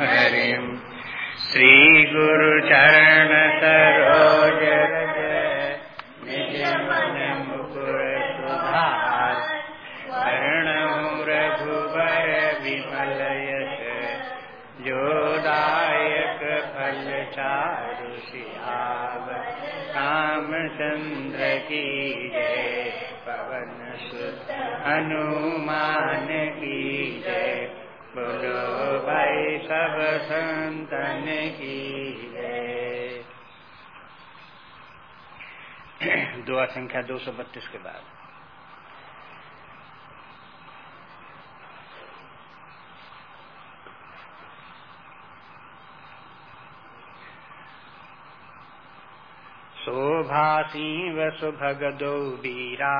हरिम् श्रीगुरुचरण सरोज रज निजमनं पुरसुधान रघुवय विफलयस जोदायक फलचारुषि आप कामचन्द्रती जय पवनस् हनुमानकी सब संतन की दुआ संख्या दो सौ बत्तीस के बाद। शोभासीव सुभगदो वीरा।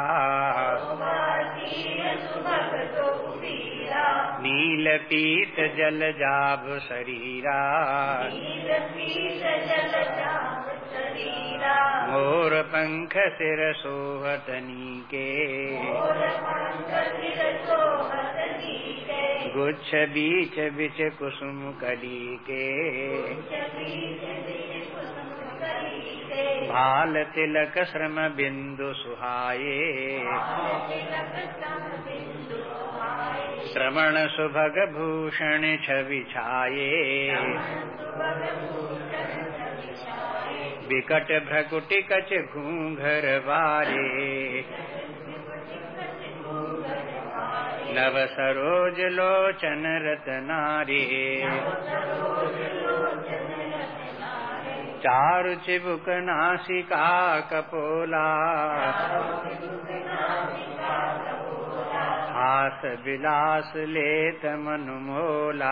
नील पीत जल जाभ शरीरा। मोर पंख सिर सोहतनी के गुच्छ बीच बिच कुसुम कली के भाल तिलक श्रम बिंदु सुहाये। श्रवण सुभग भूषण छवि छाये विकट भ्रकुटि कच घूंघर बारे नव सरोज लोचन रतनारे चारु चिबुक नासिका कपोला हास विलास लेत मनुमोला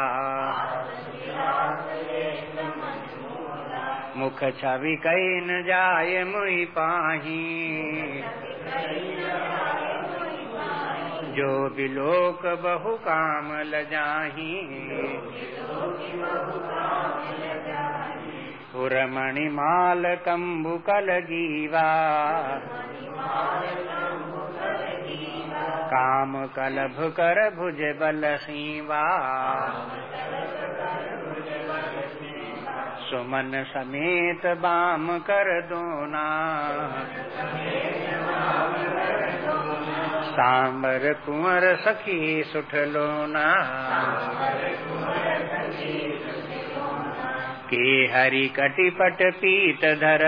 मुख छवि कई न जाय मुई पाही। जो बिलोक बहु काम लजाही पुरमणि माल कम्बु कलगीवा। काम कलभ कर भुज बल सीवा सुमन समेत बाम कर दोना। सांबर कुंवर सखी सुठ लोना। के हरि कटिपट पीत धर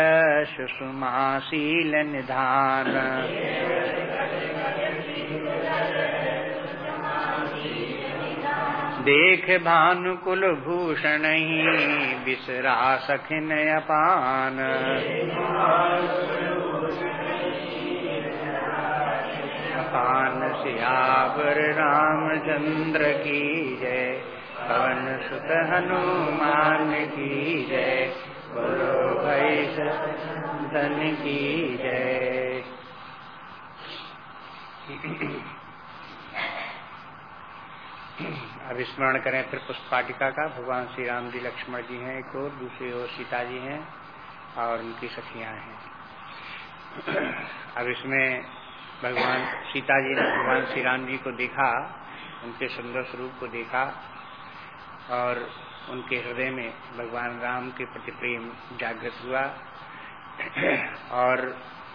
सुषमाशील निधान। देख भानुकुल भूषण ही बिसरा सखिन अपान। अपान सियावर रामचंद्र की जय। पवन सुत हनुमान की जय। बोलो भाई की जय। अब स्मरण करें फिर पुष्पाटिका का। भगवान श्री राम जी, लक्ष्मण जी हैं एक और, दूसरी ओर सीता जी हैं और उनकी सखियाँ हैं। अब इसमें भगवान सीता जी ने भगवान श्री राम जी को देखा, उनके सुंदर स्वरूप को देखा और उनके हृदय में भगवान राम के प्रति प्रेम जागृत हुआ और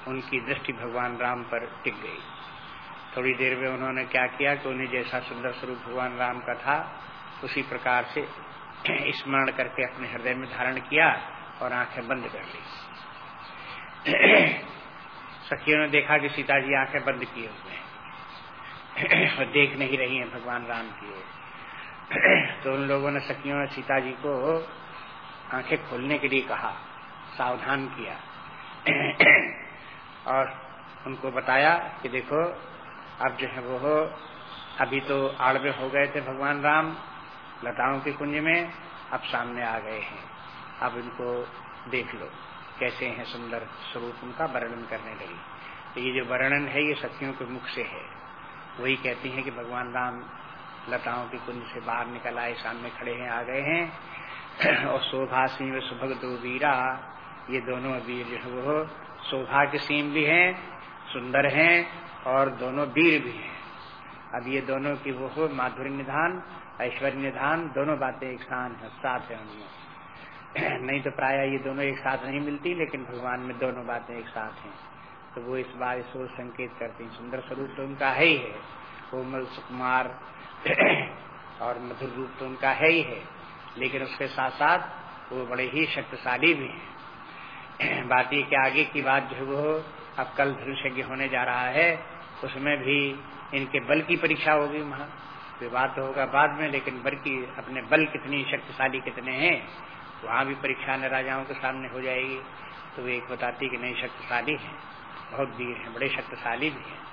उनकी दृष्टि भगवान राम पर टिक गई। थोड़ी देर में उन्होंने क्या किया कि उन्हें जैसा सुंदर स्वरूप भगवान राम का था, उसी प्रकार से स्मरण करके अपने हृदय में धारण किया और आँखें बंद कर ली। सखियों ने देखा कि सीता जी आँखें बंद किए हुए और देख नहीं रही हैं भगवान राम की ओर। तो उन लोगों ने सखियों ने सीता जी को आँखें खोलने के लिए कहा, सावधान किया। और उनको बताया कि देखो अब जो है वो अभी तो आड़वे हो गए थे भगवान राम, लताओं के कुंज में, अब सामने आ गए हैं। अब इनको देख लो, कैसे हैं सुंदर स्वरूप उनका वर्णन करने लगी। तो ये जो वर्णन है, ये सखियों के मुख से है। वही कहती हैं कि भगवान राम लताओं के कुंज से बाहर निकल आए, सामने खड़े हैं, आ गए हैं। और शोभा सिंह सुभग दो वीरा, ये दोनों वीर जो है वो शोभा के सीम भी हैं, सुंदर हैं और दोनों वीर भी हैं। अब ये दोनों की वो हो माधुरी निधान, ऐश्वर्य निधान, दोनों बातें एक साथ है साथ है उनमें। नहीं तो प्राय ये दोनों एक साथ नहीं मिलती, लेकिन भगवान में दोनों बातें एक साथ हैं। तो वो इस बार इसको संकेत करती हैं। सुंदर स्वरूप तो उनका है ही है। कोमल सुकुमार और मधुर रूप तो उनका है ही है। लेकिन उसके साथ साथ वो बड़े ही शक्तिशाली भी हैं। बात ये कि आगे की बात जो वो अब कल धनुषज्ञ होने जा रहा है उसमें भी इनके बल की परीक्षा होगी वहाँ विवाद तो होगा बाद में, लेकिन बल की, अपने बल कितनी शक्तिशाली कितने हैं, वहाँ भी परीक्षा न राजाओं के सामने हो जाएगी। तो वे एक बताती कि नहीं, शक्तिशाली है। बहुत वीर है, बड़े शक्तिशाली भी है।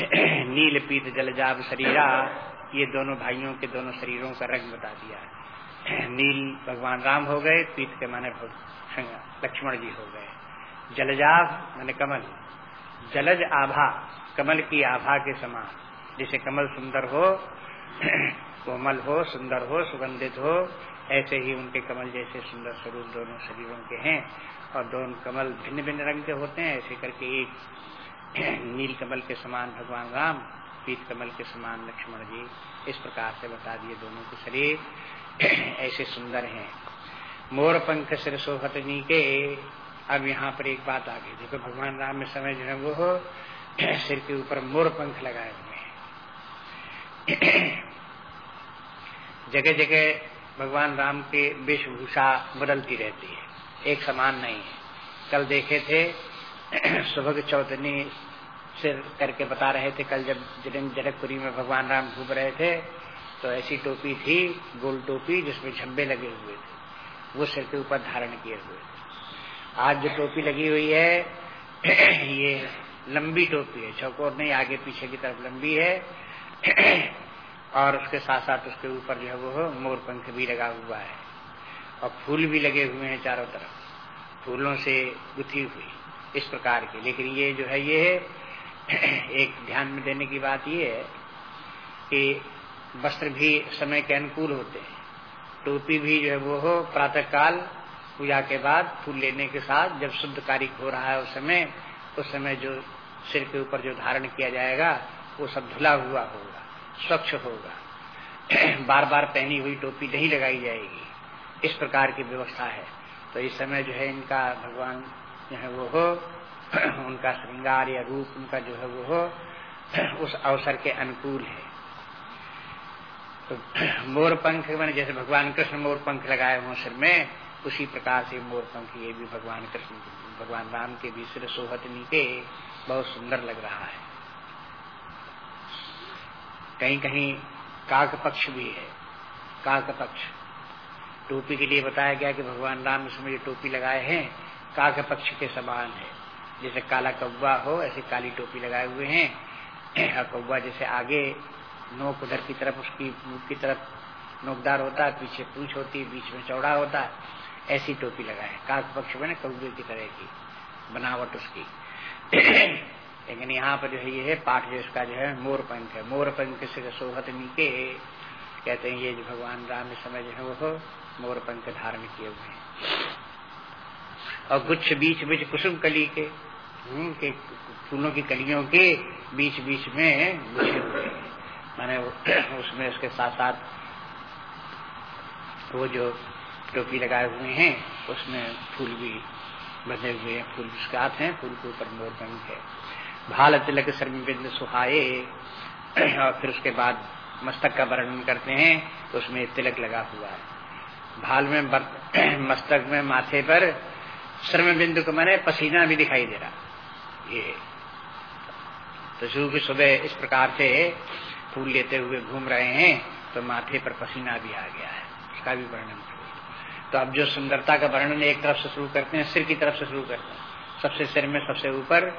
नील पीत जलजाब शरीरा, ये दोनों भाइयों के दोनों शरीरों का रंग बता दिया। नील भगवान राम हो गए, पीत के माने लक्ष्मण जी हो गए। जलजाभ माने कमल। जलज आभा कमल की आभा के समान। जैसे कमल सुंदर हो, कोमल हो, सुंदर हो, सुगंधित हो, ऐसे ही उनके कमल जैसे सुंदर स्वरूप दोनों शरीरों के हैं और दोनों कमल भिन्न भिन्न रंग के होते हैं। ऐसे करके एक नील कमल के समान भगवान राम, पीत कमल के समान लक्ष्मण जी, इस प्रकार से बता दिए दोनों के शरीर ऐसे सुंदर हैं। मोर पंख सिर सोहतनी के अब यहाँ पर एक बात आ गई देखो, भगवान राम में समय जो है वो सिर के ऊपर मोर पंख लगाए हुए हैं। जगह जगह भगवान राम के वेशभूषा बदलती रहती है। एक समान नहीं है। कल देखे थे सुबह चौथनी सिर करके बता रहे थे, कल जब जिन जनकपुरी में भगवान राम घूम रहे थे तो ऐसी टोपी थी, गोल टोपी, जिसमें झब्बे लगे हुए थे। वो सिर के ऊपर धारण किए हुए थे। आज जो टोपी लगी हुई है, ये लंबी टोपी है। चौकोर नहीं, आगे पीछे की तरफ़ लंबी है। और उसके साथ साथ उसके ऊपर जो है वो मोर पंख भी लगा हुआ है। और फूल भी लगे हुए हैं चारों तरफ़। फूलों से गुथी हुई, इस प्रकार की। लेकिन ये जो है, ये एक ध्यान में देने की बात ये है कि वस्त्र भी समय के अनुकूल होते हैं। टोपी भी जो है वो हो प्रातः काल पूजा के बाद फूल लेने के साथ जब शुद्ध कारिक हो रहा है उस समय उस समय जो सिर के ऊपर जो धारण किया जाएगा, वो सब धुला हुआ होगा, स्वच्छ होगा। बार बार पहनी हुई टोपी नहीं लगाई जाएगी। इस प्रकार की व्यवस्था है। तो इस समय जो है इनका भगवान जो है वो हो, उनका श्रृंगार या रूप उनका जो है वो हो, उस अवसर के अनुकूल है। तो मोर पंख मैंने जैसे भगवान कृष्ण मोर पंख लगाए हुए सिर में, उसी प्रकार से मोर पंख ये भी भगवान कृष्ण भगवान राम के भी सिर सोहतनी के बहुत सुंदर लग रहा है। कहीं कहीं काक पक्ष भी है। काक पक्ष टोपी के लिए बताया गया कि भगवान राम इसमें जो टोपी लगाए हैं काक पक्ष के समान है। जैसे काला कौवा हो, ऐसे काली टोपी लगाए हुए हैं। और कौवा जैसे आगे नोक उधर की तरफ़, उसकी मुख की तरफ़ नोकदार होता है, पीछे पूछ होती बीच में चौड़ा होता है। ऐसी टोपी लगाए। काक पक्ष में कौवे की तरह की बनावट उसकी। लेकिन यहाँ पर जो है ये पाठ जो इसका जो है मोर पंख है मोर पंख से सोहत नीके कहते हैं ये जो भगवान राम इस समय जो है वो मोर पंख धारण किए हुए हैं। और गुच्छ बीच बीच कुसुम कली के हम्म, के फूलों की कलियों के बीच बीच में गुच्छे हुए मैंने उसमें उसके साथ साथ वो जो टोपी लगाए हुए हैं उसमें फूल भी बंधे हुए हैं फूल उसके हाथ हैं फूल के ऊपर मोर पंख है। भाल तिलक शर्मिंद सुहाये और फिर उसके बाद मस्तक का वर्णन करते हैं तो उसमें तिलक लगा हुआ है। भाल में बर, मस्तक में माथे पर श्रम बिंदु को मैंने पसीना भी दिखाई दे रहा। ये तो सुबह सुबह इस प्रकार से फूल लेते हुए घूम रहे हैं तो माथे पर पसीना भी आ गया है। उसका भी वर्णन तो अब जो सुंदरता का वर्णन एक तरफ़ से शुरू करते हैं, सिर की तरफ़ से शुरू करते हैं। सबसे सिर में, सबसे ऊपर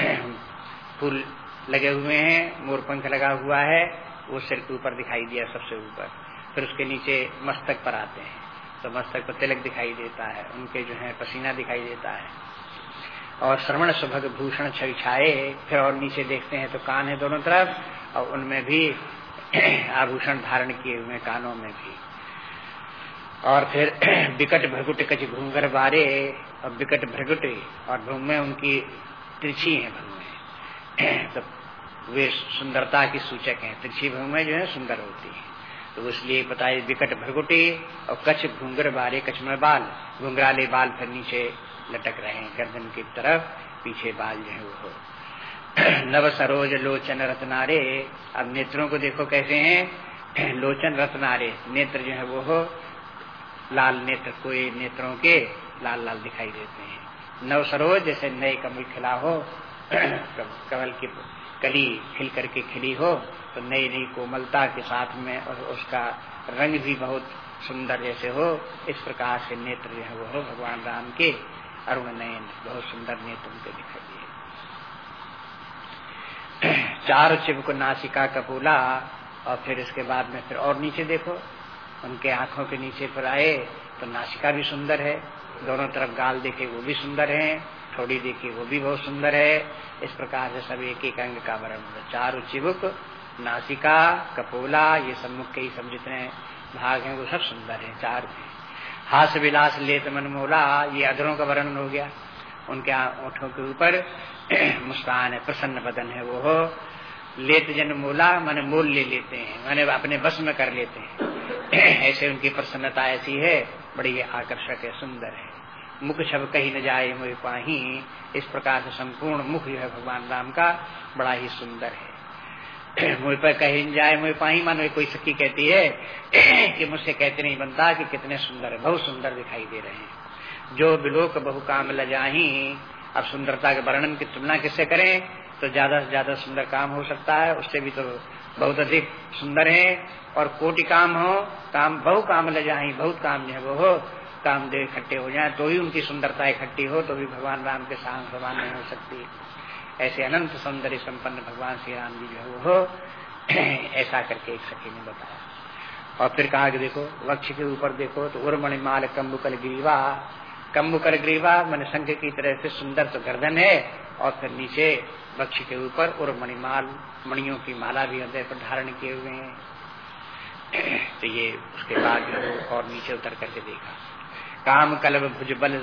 फूल लगे हुए हैं, मोर पंख लगा हुआ है, वो सिर के ऊपर दिखाई दिया, सबसे ऊपर। फिर उसके नीचे मस्तक पर आते हैं। तो मस्तक पर तिलक दिखाई देता है, उनके जो है पसीना दिखाई देता है। और श्रवण सुभग भूषण छवि छाए, फिर और नीचे देखते हैं तो कान है दोनों तरफ़, और उनमें भी आभूषण धारण किए हुए कानों में भी। और फिर विकट भ्रगुट कच घूंगर बारे और विकट भ्रगुट, और भूमे उनकी तिरछी है भूमे तो वे सुंदरता की सूचक हैं। तिरछी भूमे जो है सुंदर होती है। तो इसलिए बताए, विकट भरगुटे, और कच्छ घुंगर बारे कच्छ में बाल, घुंघराले बाल फिर नीचे लटक रहे हैं। गर्दन की तरफ़ पीछे बाल जो है वो नव सरोज लोचन रत्नारे, अब नेत्रों को देखो कैसे हैं। लोचन रत्नारे, नेत्र जो है वो हो। लाल नेत्र, कोई नेत्रों के लाल लाल दिखाई देते हैं। नव सरोज जैसे नए कमल खिला हो, कमल की कली खिल करके खिली हो तो नई नई कोमलता के साथ में और उसका रंग भी बहुत सुंदर जैसे हो, इस प्रकार से नेत्र जो है वो हो, भगवान राम के अरुण नयन बहुत सुंदर नेत्र उनके दिखाई दिए। चार चिपक नासिका कपूला और फिर इसके बाद में फिर और नीचे देखो उनके आँखों के नीचे पर आए तो नासिका भी सुंदर है। दोनों तरफ़ गाल देखे वो भी सुंदर है, थोड़ी देखी वो भी बहुत सुंदर है। इस प्रकार से सब एक एक अंग का वर्ण चार चिबुक, नासिका, कपोला, ये सब मुख्य ही सब जितने भाग हैं, वो सब सुंदर है, चार हास विलास लेत मनमोला ये अधरों का वर्णन हो गया। उनके ओठों के ऊपर मुस्कान है, प्रसन्न बदन है वो। हो लेत जन मोला, मैंने मोल ले लेते हैं, मैंने अपने बस में कर लेते हैं। ऐसे उनकी प्रसन्नता ऐसी है, बड़ी आकर्षक है, सुंदर है। मुख छब कहीं न जाए, मुझे पाही, इस प्रकार से संपूर्ण मुख जो है भगवान राम का बड़ा ही सुंदर है। मुझ पर कहीं न जाए, मुझे पाही, मानो कोई सखी कहती है कि मुझसे कहते नहीं बनता कि कितने सुंदर है, बहुत सुंदर दिखाई दे रहे हैं। जो बिलोक बहु काम ल जाही, अब सुंदरता के वर्णन की तुलना किससे करें? तो ज़्यादा से ज़्यादा सुंदर काम हो सकता है, उससे भी तो बहुत अधिक सुंदर है। और कोटि काम हो, काम बहु काम ले जाए बहुत काम जो है वो हो कामदेव इकट्ठे हो जाए तो ही उनकी सुंदरता इकट्ठी हो तो भी भगवान राम के साथ समान नहीं हो सकती। ऐसे अनंत सौंदर्य संपन्न भगवान श्री राम जी जो है, वो हो। ऐसा करके एक सखी ने बताया। और फिर कहा कि देखो, वक्ष के ऊपर देखो तो उर्मणि माल कम्बुकल ग्रीवा। कम्बुकल ग्रीवा, मन संघ की तरह से सुंदर तो गर्दन है और फिर नीचे वक्ष के ऊपर और मणिमाल मणियों की माला भी हृदय पर धारण किए हुए हैं। तो ये उसके बाद जो और नीचे उतर करके देखा। काम, कलब, भुजबल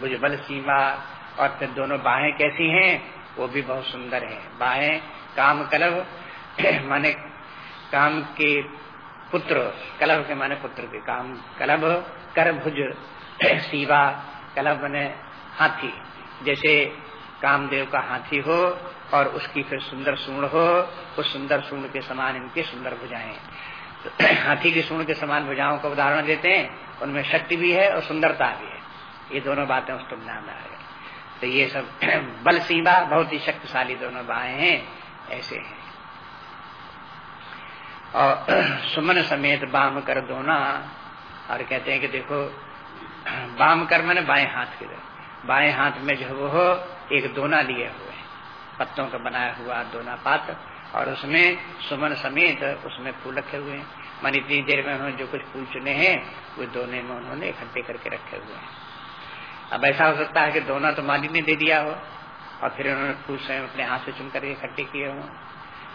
भुजबल सीमा और फिर दोनों बाहें कैसी हैं, वो भी बहुत सुंदर है। बाहें काम, कलब, माने काम के पुत्र कलभ के माने पुत्र के काम कलभ कर, भुज, सीवा कलभ माने हाथी। जैसे कामदेव का हाथी हो और उसकी फिर सुंदर सूर्ण हो, उस सुंदर सूर्ण के समान इनके सुंदर भुजाएँ। तो हाथी की सूर्ण के समान भुजाओं का उदाहरण देते हैं, उनमें शक्ति भी है और सुंदरता भी है। ये दोनों बातें उस तुलना में आ तो ये सब बल सीमा, बहुत ही शक्तिशाली दोनों बाहें हैं, ऐसे हैं। और सुमन समेत बाम कर दोना, और कहते हैं कि देखो, बाम कर मैंने बाएँ हाथ के बाएँ हाथ में जो वो एक दोना लिए हुए पत्तों का बनाया हुआ दोना पात्र और उसमें सुमन समेत उसमें फूल रखे हुए हैं। मान इतनी देर में उन्होंने जो कुछ फूल चुने हैं, वो दोने में उन्होंने इकट्ठे करके रखे हुए हैं। अब ऐसा हो सकता है कि दोना तो माली ने दे दिया हो, और फिर उन्होंने फूल स्वयं अपने हाथ से चुन करके इकट्ठे किए हों।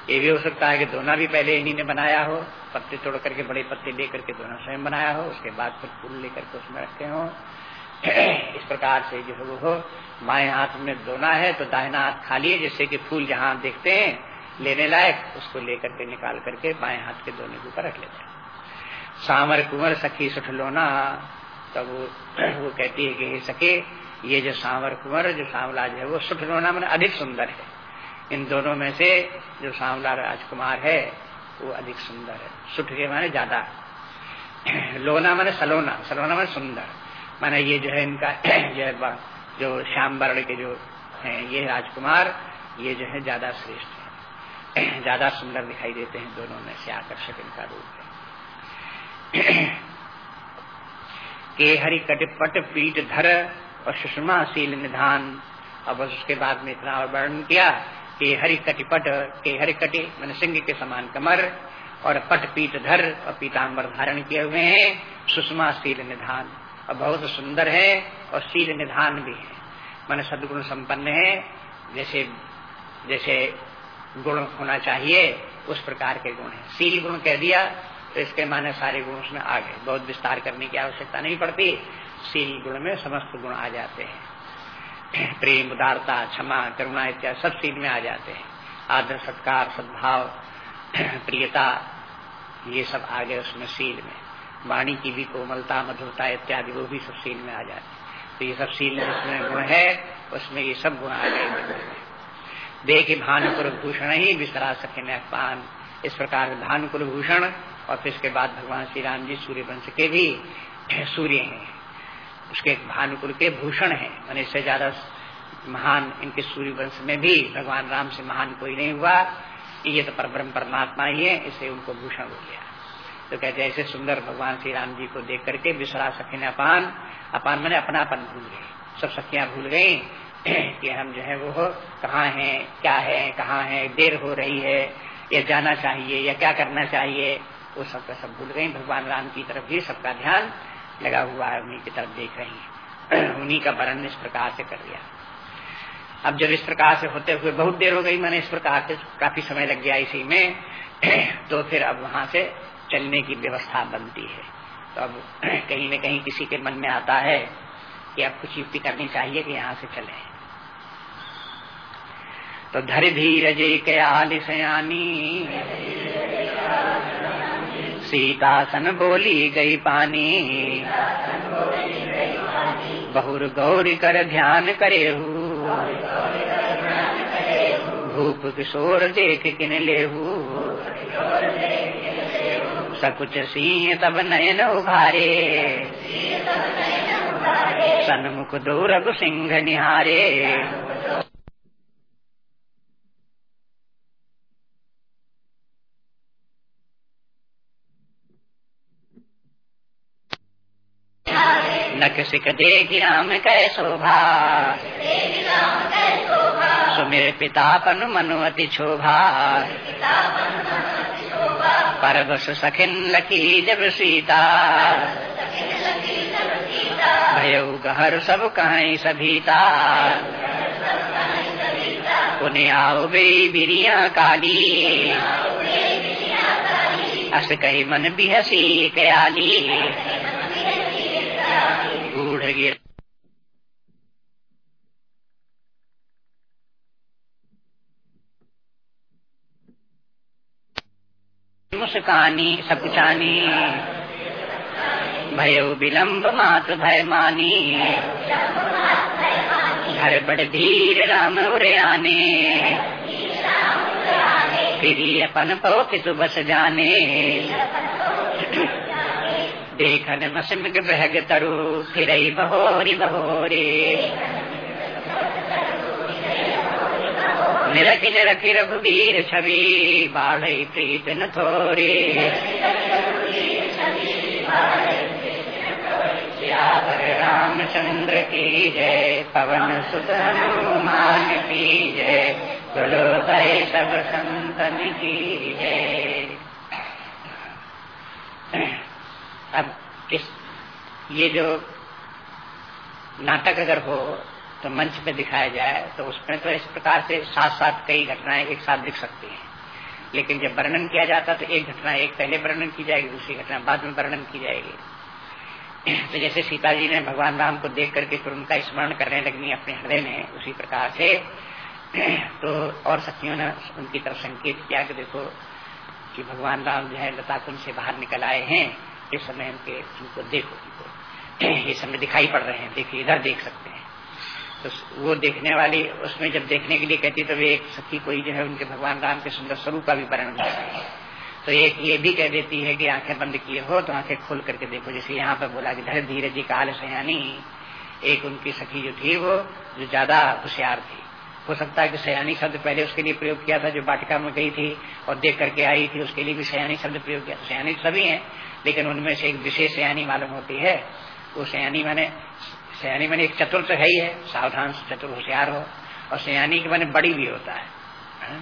ये भी हो सकता है कि दोना भी पहले इन्हीं ने बनाया हो, पत्ते तोड़ करके बड़े पत्ते लेकर के दोनों स्वयं बनाया हो, उसके बाद फिर फूल लेकर के उसमें रखे हो। इस प्रकार से जो वो हो बाएँ हाथ में दोना है तो दाहिना हाथ खाली है, जिससे कि फूल जहाँ देखते हैं, लेने लायक, उसको लेकर के निकाल करके बाएँ हाथ के दोनों के ऊपर रख लेते हैं। सामर कुंवर सखी सुठलोना तब वो वो कहती है कि सके ये जो सांवर कुंवर, जो सांवला जो है, वो सुठलोना मैंने अधिक सुंदर है। इन दोनों में से जो सांवला राजकुमार है, वो अधिक सुंदर है। सुठ के माने ज़्यादा। लोना मैंने सलोना सलोना मैंने सुंदर। माने ये जो है इनका जो है जो श्याम वर्ण के जो है, ये राजकुमार, ये जो है ज़्यादा श्रेष्ठ है। ज़्यादा सुंदर दिखाई देते हैं दोनों में से, आकर्षक इनका रूप है। के हरि कटपट पीठ धर और सुषमा शील निधान। अब उसके बाद में इतना और वर्णन किया, कि हरि कटिपट, के हरि कटे, मन सिंह के समान कमर और पट पीठ धर और पीताम्बर धारण किए हुए हैं सुषमा शील निधान। और बहुत सुंदर है और शील निधान भी है। मैंने सदगुण संपन्न है, जैसे जैसे गुण होना चाहिए, उस प्रकार के गुण है। शील गुण कह दिया तो इसके माने सारे गुण उसमें आ गए। बहुत विस्तार करने की आवश्यकता नहीं पड़ती। शील गुण में समस्त गुण आ जाते हैं। प्रेम, उदारता, क्षमा, करुणा इत्यादि सब शील में आ जाते हैं। आदर, सत्कार, सद्भाव, प्रियता, ये सब आ गए उसमें शील में। वाणी की भी कोमलता, मधुरता इत्यादि, वो भी सब सील में आ जाते तो ये सब सील जिसमें गुण है, उसमें ये सब गुण आ गए। देख भानुकुल भूषण ही विसरा सके मैं पान इस प्रकार भानुकुल भूषण और फिर इसके बाद भगवान श्री राम जी सूर्य वंश के भी सूर्य हैं। उसके भानुकुल के भूषण हैं। मैंने इससे ज़्यादा महान इनके सूर्य वंश में भी भगवान राम से महान कोई नहीं हुआ। ये तो परब्रह्म परमात्मा ही है इसे उनको भूषण हो गया। तो कहते हैं, ऐसे सुंदर भगवान श्री राम जी को देख करके विसरा सखी ने अपान अपान मैंने अपनापन भूल गए। सब सखियाँ भूल गई कि हम जो है वो कहाँ है, क्या है, कहाँ है, देर हो रही है, या जाना चाहिए, या क्या करना चाहिए, वो सब सब भूल गई। भगवान राम की तरफ़ भी सबका ध्यान लगा हुआ है, उन्हीं की तरफ़ देख रही है। उन्हीं का वर्णन इस प्रकार से कर दिया। अब जब इस प्रकार से होते हुए बहुत देर हो गई, मैंने इस प्रकार से काफ़ी समय लग गया इसी में तो फिर अब वहाँ से चलने की व्यवस्था बनती है। तो अब कहीं न कहीं किसी के मन में आता है कि अब कुछ युक्ति करनी चाहिए कि यहाँ से चले। तो धर धीरज कयाल सयानी सीतासन बोली गई पानी, बहुर गौरी कर ध्यान करे भूप किशोर देख किन लेहू सकुच सिंह तब नयन उभारे। सन्मुख दो रघु सिंह निहारे। नक सिक देख राम कै शोभा। सुमेर पितापन मनुमति शोभा। परबस सखिन लकी जब सीता। भयो गहर सब कहीं सभीता। पुण्य आओ बे बिरिया काली। अस कही मन भी हसी कयाली गूढ़ गिर मुस्कानी, सकुचानी। भय विलम्ब मात भय मानी घर बड़ धीर राम उरे आने फिर अपन पो कितु बस जाने। देखन मसमिक बहग तरु फिर बहोरी बहोरे। निरखि निरखि रघुवीर छवि बाढ़ प्रीत न थोरे रामचंद्र की जय पवन सुत हनुमान की जय बोलो सब संतन की जय अब इस, ये जो नाटक अगर हो तो मंच पे दिखाया जाए तो उसमें तो इस प्रकार से साथ साथ कई घटनाएँ एक साथ दिख सकती हैं। लेकिन जब वर्णन किया जाता तो एक घटना एक पहले वर्णन की जाएगी, दूसरी घटना बाद में वर्णन की जाएगी। तो जैसे सीता जी ने भगवान राम को देख करके फिर उनका स्मरण करने लगनी अपने हृदय में, उसी प्रकार से तो और शक्तियों ने उनकी तरफ़ संकेत किया कि देखो कि भगवान राम जो है लता कुंज से बाहर निकल आए हैं, इस समय उनके उनको देखो उनको ये समय दिखाई पड़ रहे हैं, देखिए, इधर देख सकते तो वो देखने वाली उसमें जब देखने के लिए कहती तो वे एक सखी कोई जो है उनके भगवान राम के सुंदर स्वरूप का भी है। तो एक ये भी कह देती है कि आँखें बंद किए हो तो आँखें खोल करके देखो। जैसे यहाँ पर बोला कि धर धीरे जी काल सयानी एक उनकी सखी जो थी वो जो ज़्यादा होशियार थी। हो सकता है कि सयानी शब्द पहले उसके लिए प्रयोग किया था, जो बाटिका में गई थी और देख करके आई थी, उसके लिए भी सयानी शब्द प्रयोग किया सयानी सभी हैं, लेकिन उनमें से एक विशेष सयानी मालूम होती है। वो सयानी मैंने सयानी मैंने एक चतुर तो है ही है सावधान चतुर होशियार हो। और सयानी के मैंने बड़ी भी होता है हा?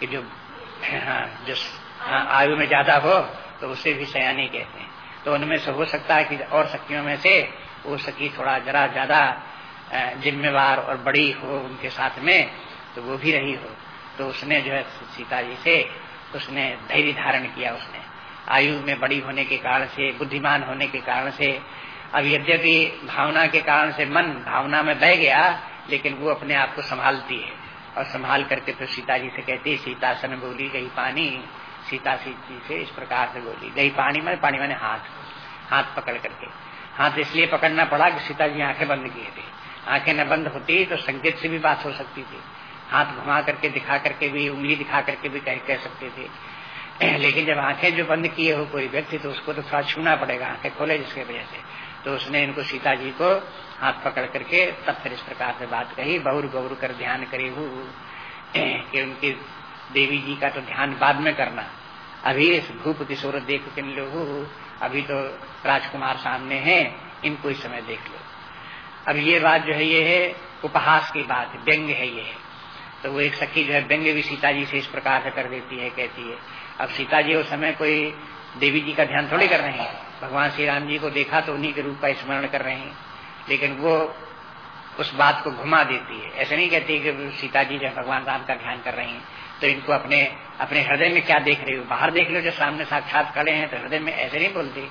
कि जो हाँ, जो हाँ, आयु में ज़्यादा हो तो उसे भी सयानी कहते हैं। तो उनमें से हो सकता है कि और शक्तियों में से वो सखी थोड़ा जरा ज़्यादा जिम्मेवार और बड़ी हो उनके साथ में तो वो भी रही हो। तो उसने जो है सीता जी से उसने धैर्य धारण किया उसने। आयु में बड़ी होने के कारण से बुद्धिमान होने के कारण से अब यद्यपि भावना के कारण से मन भावना में बह गया, लेकिन वो अपने आप को संभालती है। और संभाल करके फिर सीता जी से कहती है, सीता सन बोली गई पानी। सीता सी जी से इस प्रकार से बोली, गई पानी में, पानी मैंने हाथ हाथ पकड़ करके। हाथ इसलिए पकड़ना पड़ा कि सीता जी आँखें बंद किए थे। आँखें न बंद होती तो संकेत से भी बात हो सकती थी। हाथ घुमा करके, दिखा करके भी, उंगली दिखा करके भी कह कह सकते थे। लेकिन जब आँखें जो बंद किए हो कोई व्यक्ति तो उसको तो थोड़ा छूना पड़ेगा, आँखें खोले जिसके वजह से। तो उसने इनको सीता जी को हाथ पकड़ करके तब फिर इस प्रकार से बात कही, बहुर गौर कर ध्यान करे कि उनकी देवी जी का तो ध्यान बाद में करना। अभी इस भूप किशोर देख के लोग अभी तो राजकुमार सामने हैं, इनको इस समय देख लो। अब ये बात जो है, ये है उपहास की बात, व्यंग है ये। है तो वो एक सखी जो है, व्यंग भी सीता जी से इस प्रकार से कर देती है, कहती है। अब सीता जी उस समय कोई देवी जी का ध्यान थोड़ी कर रहे हैं? भगवान श्री राम जी को देखा तो उन्हीं के रूप का स्मरण कर रहे हैं। लेकिन वो उस बात को घुमा देती है। ऐसे नहीं कहती कि सीता जी जो भगवान राम का ध्यान कर रही हैं। तो इनको अपने अपने हृदय में क्या देख रही हो? बाहर देख लो जो सामने साक्षात खड़े हैं तो हृदय में ऐसे नहीं बोलती।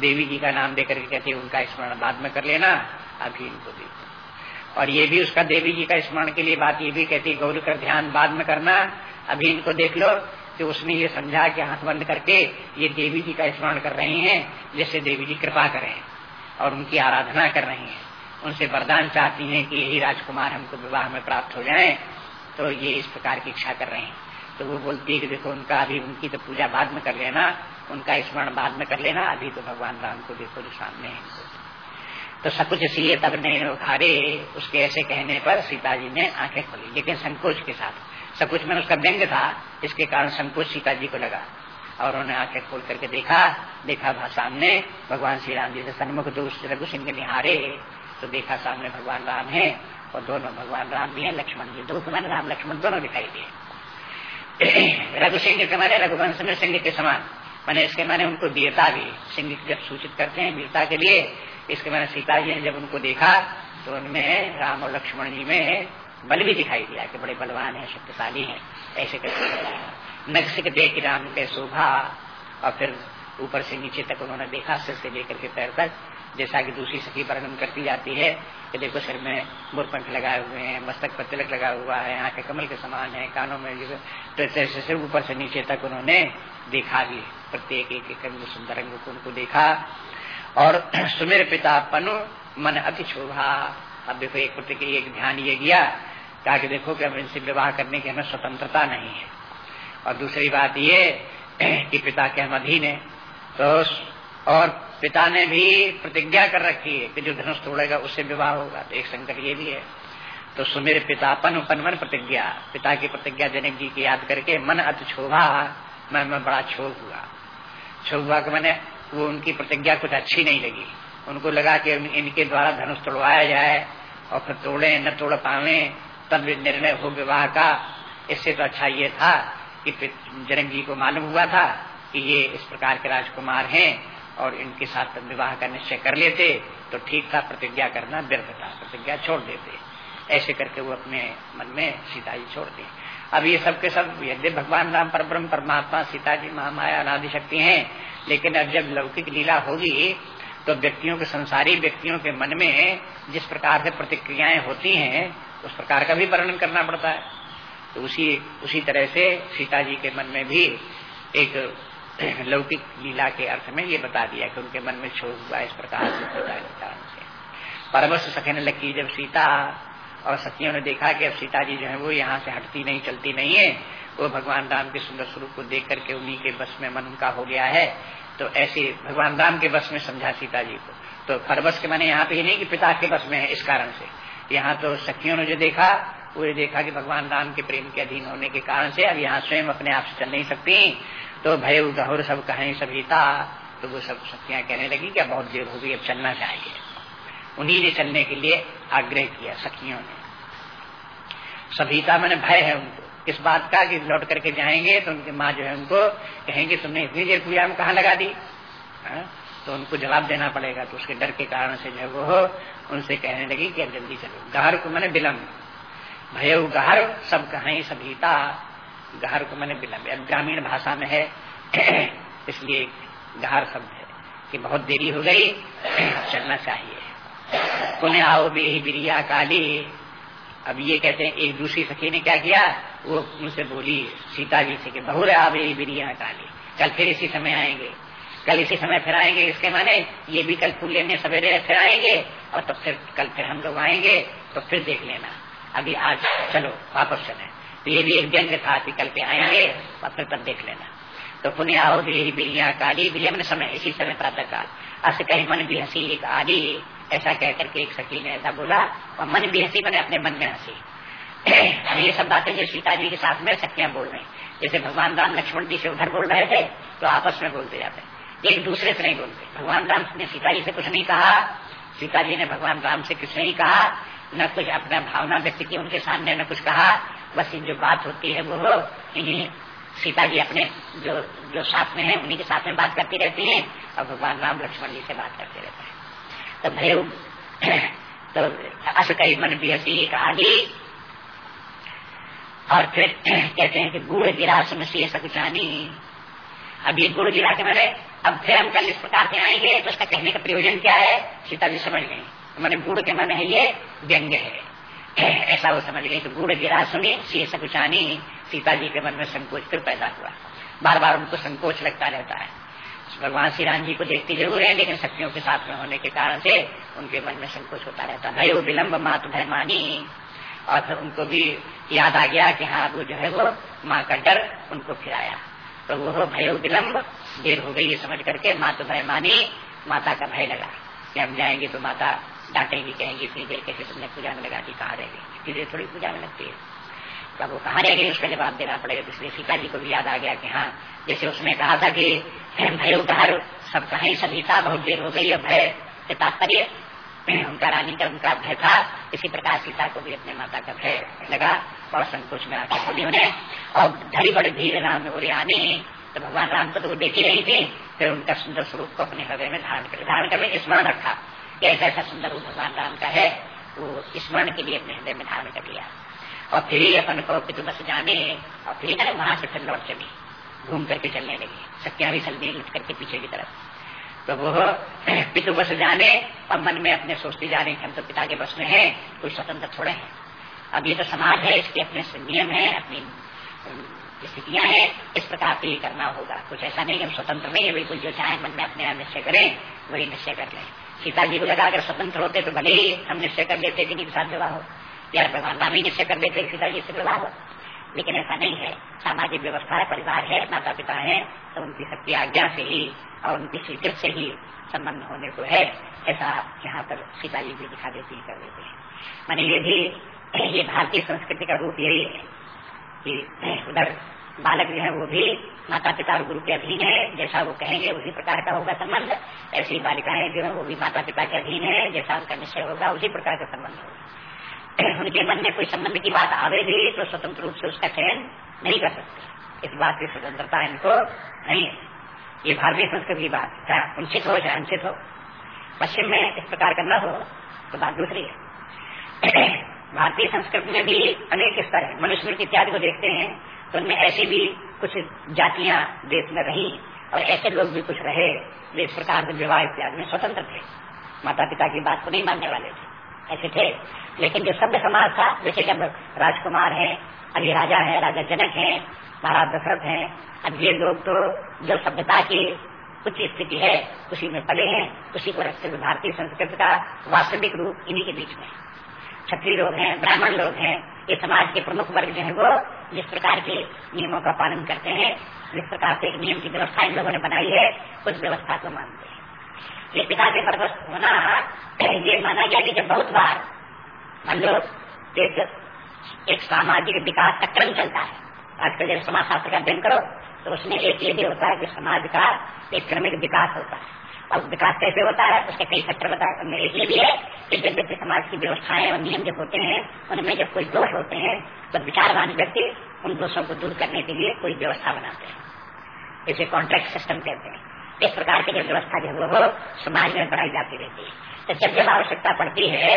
देवी जी का नाम देकर के कहती उनका स्मरण बाद में कर लेना अभी इनको देखो और ये भी उसका देवी जी का स्मरण के लिए बात ये भी कहती गौर कर ध्यान बाद में करना, अभी इनको देख लो। कि उसने ये समझा कि हाथ बंद करके ये देवी जी का स्मरण कर रहे हैं, जिससे देवी जी कृपा करें और उनकी आराधना कर रही हैं। उनसे वरदान चाहती हैं कि यही राजकुमार हमको विवाह में प्राप्त हो जाए तो ये इस प्रकार की इच्छा कर रहे हैं। तो वो बोलती है कि देखो, उनका अभी उनकी तो पूजा बाद में कर लेना, उनका स्मरण बाद में कर लेना, अभी तो भगवान राम को देखो जो सामने है। तो सब कुछ इसलिए तब नहीं उखारे उसके ऐसे कहने पर सीता जी ने आँखें खोली, लेकिन संकोच के साथ सब कुछ में उसका व्यंग था, इसके कारण संकोच सीता जी को लगा। और उन्होंने आँखें खोल करके देखा देखा सामने, भगवान श्री राम जी से सन्मुख दोष रघु सिंह निहारे। तो देखा सामने भगवान राम है, और दोनों भगवान राम भी हैं, लक्ष्मण जी, दो राम, लक्ष्मण दोनों दिखाई दिए। रघु सिंह के माने रघुवंश में सिंह के समान। मैंने इसके माने उनको वीरता भी, सिंह जब सूचित करते हैं वीरता के लिए, इसके मैंने सीता जी ने जब उनको देखा तो उनमें राम और लक्ष्मण जी में बल भी दिखाई दिया कि बड़े बलवान है, शक्तिशाली है। ऐसे करके नक्सिक देख राम के शोभा। और फिर ऊपर से नीचे तक उन्होंने देखा, सिर से लेकर के पैर तक, जैसा कि दूसरी सखी वर्णन करती जाती है कि देखो सिर में बुरपंख लगाए हुए हैं, मस्तक पर तिलक लगा हुआ है, आँखें कमल के समान है, कानों में जैसे से ऊपर से नीचे तक उन्होंने देखा भी। प्रत्येक एक एक सुंदर अंग को उनको देखा। और सुमेर पिता पनु मन अति शोभा। अब देखो, एक प्रति एक ध्यान ये गया कहा कि देखो कि अब इनसे विवाह करने की हमें स्वतंत्रता नहीं है। और दूसरी बात ये, कि पिता के हम अधीन है तो और पिता ने भी प्रतिज्ञा कर रखी है कि जो धनुष तोड़ेगा, उससे विवाह होगा। तो एक संकट ये भी है। तो सुमेर पितापन उपन प्रतिज्ञा, पिता की प्रतिज्ञा जनक जी की याद करके मन अत क्षोभा मैं मैं बड़ा क्षोभ हुआ। क्षोभ हुआ कि मैंने, वो उनकी प्रतिज्ञा कुछ अच्छी नहीं लगी। उनको लगा कि इनके द्वारा धनुष तोड़वाया जाए और फिर तोड़े, न तोड़ पावे, तब निर्णय हो विवाह का। इससे तो अच्छा ये था कि जनक जी को मालूम हुआ था कि ये इस प्रकार के राजकुमार हैं और इनके साथ विवाह का निश्चय कर लेते तो ठीक था, प्रतिज्ञा करना व्यर्थ था, प्रतिज्ञा छोड़ देते। ऐसे करके वो अपने मन में सीता जी छोड़ दी। अब ये सब के सब, यद्य भगवान राम पर ब्रह्म परमात्मा, सीता जी, महामाया अनादि शक्ति हैं, लेकिन अब जब लौकिक लीला होगी तो व्यक्तियों के, संसारी व्यक्तियों के मन में जिस प्रकार से प्रतिक्रियाएँ होती हैं, उस प्रकार का भी वर्णन करना पड़ता है। तो उसी उसी तरह से सीता जी के मन में भी एक लौकिक लीला के अर्थ में ये बता दिया कि उनके मन में छोड़ हुआ इस प्रकार से परमश सखने लगी जब सीता, और सखियों ने देखा कि अब सीता जी जो है वो यहाँ से हटती नहीं, चलती नहीं है, वो भगवान राम के सुंदर स्वरूप को देख करके उन्हीं के बस में मन उनका हो गया है। तो ऐसे भगवान राम के बस में समझा सीता जी को। तो परबस के मैंने यहाँ पे ही नहीं कि पिता के बस में है, इस कारण से। यहाँ तो सखियों ने जो देखा, वो ये देखा कि भगवान राम के प्रेम के अधीन होने के कारण से अब यहाँ स्वयं अपने आप से चल नहीं सकती। तो भय, गहुर सब कहें सभीता तो वो सब शक्तियाँ कहने लगी कि बहुत देर हो गई, अब चलना चाहिए। उन्हीं ने चलने के लिए आग्रह किया सखियों ने। सभीता मैंने भय है उनको। इस बात का कि लौट करके जाएँगे तो उनकी माँ जो है उनको कहेंगे, तुमने इतनी देर पूजा में कहा लगा दी? हा? तो उनको जवाब देना पड़ेगा। तो उसके डर के कारण से जो है वो उनसे कहने लगी कि अब जल्दी चलो। गहर को मैंने विलम्ब भय गहर, सब कहें सभीता। गहर को मैंने विलम्ब अब ग्रामीण भाषा में है, इसलिए गहर शब्द है कि बहुत देरी हो गई चलना चाहिए। पुण्य आओ भी बिरिया काली। अब ये कहते हैं, एक दूसरी सखी ने क्या किया? वो मुझसे बोली, सीता जी से कि, बहुरे आवे बिरिया काली कल फिर इसी समय आएँगे। कल इसी समय फिर आएँगे इसके माने, ये भी कल फूल लेने सवेरे फिर आएँगे और तब फिर कल फिर हम लोग आएँगे तो फिर देख लेना। अभी आज चलो, वापस चले। तो ये भी एक व्यंग था कि कल पे आएँगे, और फिर तब देख लेना। तो पुण्य आओ बिरिया काली बिरिया मैंने समय, इसी समय प्रातः काल अस कहीं, मन भी हँसी एक आदि ऐसा कह करके एक सखी ने ऐसा बोला और मन भी हँसी मैंने अपने मन में हँसी। ये सब बातें जो सीता जी के साथ में सखियाँ बोल रहे, जैसे भगवान राम लक्ष्मण जी से उधर बोल रहे थे तो आपस में बोलते जाते एक दूसरे से नहीं बोलते। भगवान राम ने सीता जी से कुछ नहीं कहा। सीता जी ने भगवान राम से कुछ नहीं कहा। न कुछ अपना भावना व्यक्त की, उनके सामने न कुछ कहा। बस जो बात होती है वो इन्हीं सीता जी अपने जो जो साथ में है, उन्हीं के साथ में बात करती रहती है, और भगवान राम लक्ष्मण जी से बात करते रहते हैं। तो भय तो अस कई मन भी हसी आगे और फिर कहते हैं कि गुड़ गिरा समस्या सकुचानी अब ये गुड़ गिरा के मैंने अब फिर हम कल इस प्रकार से आएँगे तो उसका कहने का प्रयोजन क्या है? सीता जी समझ गई। तो मैंने गुड़ के मन है, ये व्यंग है। ऐसा वो समझ गई तो गुड़ गिरा सुनी, सी सकुचानी सीता जी के मन में संकोच फिर पैदा हुआ। बार बार उनको संकोच लगता रहता है। भगवान श्री राम जी को देखती ज़रूर है, लेकिन शक्तियों के साथ में होने के कारण से उनके मन में संकोच होता रहता है। वो विलम्ब मात मानी और फिर उनको भी याद आ गया कि हाँ वो जो है वो माँ का डर उनको फिराया तो वो भय विलम्ब देर हो गई ये समझ करके माँ तो भय मानी माता का भय लगा कि हम जाएँगे तो माता डांटेंगी, कहेंगी, इतनी देर कैसे तुमने पूजा में लगा दी? कहाँ रहेगी देर थोड़ी पूजा में लगती है। तब वो कहाँ गई उसका जवाब देना पड़ेगा इसलिए सीता जी को भी याद आ गया कि हाँ जैसे उसने कहा था कि भय उधार, सब कहीं सभीता बहुत देर हो गई भय से तात्पर्य, उनका रानी का उनका भय था, इसी प्रकार सीता को भी अपने माता का भय लगा, और संकोच में आकर बोली उन्हें और धरी बड़े धीरे राम बोले आने तो भगवान राम को तो वो देखी रही थी, फिर उनका सुंदर स्वरूप को अपने हृदय में धारण कर, धारण करने स्मरण रखा। कि ऐसा ऐसा सुंदर रूप भगवान राम का है, वो स्मरण के लिए अपने हृदय में धारण कर लिया। और फिर ही अपन को पितु बस जाने। और फिर मैंने वहाँ से फिर लौट चली। घूम करके चलने लगी। सत्या भी चलने लुट करके पीछे की तरफ़। तो वो पितु बस जाने। और मन में अपने सोचते जा रहे हैं हम तो पिता के बस में है, कोई स्वतंत्र थोड़े हैं। अब ये तो समाज है, इसके अपने नियम है, अपनी स्थितियाँ हैं। इस प्रकार से ये करना होगा। कुछ ऐसा नहीं हम स्वतंत्र नहीं है बिल्कुल जो चाहे मन में अपने निश्चय करें, वही निश्चय कर लें। सीता जी को लगा अगर स्वतंत्र होते तो भले ही हम निश्चय कर लेते कि साथ विवाह हो। या भगवान राम ही निश्चय कर लेते सीता जी से विवाह लेकिन ऐसा नहीं है। सामाजिक व्यवस्था है परिवार है माता पिता है तो उनकी शक्ति आज्ञा से ही और उनकी स्वीकृत से ही संबंध होने को है, ऐसा यहाँ पर सीता जी भी दिखा देती कर देते हैं। मैंने ये भी ये भारतीय संस्कृति का रूप यही है कि उधर बालक जो है, वो भी माता पिता और गुरु के अधीन है, जैसा वो कहेंगे, उसी प्रकार का होगा संबंध। ऐसी बालिकाएँ जो है, वो भी माता पिता के अधीन है, जैसा उनका निश्चय होगा, उसी प्रकार का संबंध होगा। उनके मन में कोई संबंध की बात आवे भी तो स्वतंत्र रूप से उसका चयन नहीं कर सकते। इस बात की स्वतंत्रता इनको नहीं है। ये भारतीय संस्कृति की बात, चाहे उचित हो, चाहे अनुचित हो, पश्चिम में इस प्रकार का न हो तो बात दूसरी है। भारतीय संस्कृति में भी अनेक स्तर है मनुस्मृति इत्यादि को देखते हैं तो उनमें ऐसी भी कुछ जातियाँ देश में रही, और ऐसे लोग भी कुछ रहे इस प्रकार के विवाह इत्यादि में स्वतंत्र थे। माता पिता की बात को नहीं मानने वाले थे। ऐसे थे। लेकिन जो सभ्य समाज था, जैसे जब राजकुमार है अभी राजा है, राजा जनक है, महाराज दशरथ है, अब ये लोग तो जो सभ्यता की उच्च स्थिति है, उसी में पले हैं, उसी को रखते हुए भारतीय संस्कृति का वास्तविक रूप इन्हीं के बीच में क्षत्रिय लोग हैं, ब्राह्मण लोग हैं, ये समाज के प्रमुख वर्ग जो है वो जिस प्रकार के नियमों का पालन करते हैं, जिस प्रकार से एक नियम की व्यवस्था इन लोगों ने बनाई है, उस व्यवस्था को मानते हैं। ये पिता के परवस्त होना ये माना गया कि जब बहुत बार मान लो एक, एक सामाजिक विकास का क्रम चलता है आजकल जब समाज शास्त्र का अध्ययन करो तो उसमें एक ये भी होता है कि समाज का एक क्रमिक विकास होता है। और विकास कैसे होता है उसके कई बता इसलिए भी है कि जब जब समाज की व्यवस्थाएँ और नियम जब होते हैं उनमें जब कोई दोष होते हैं तो विचारवान व्यक्ति उन दोषों को दूर करने के लिए कोई व्यवस्था बनाते हैं। इसे कॉन्ट्रैक्ट सिस्टम कहते हैं। इस प्रकार की जो व्यवस्था जो वो समाज में बनाई जाती रहती है। तो जब जब आवश्यकता पड़ती है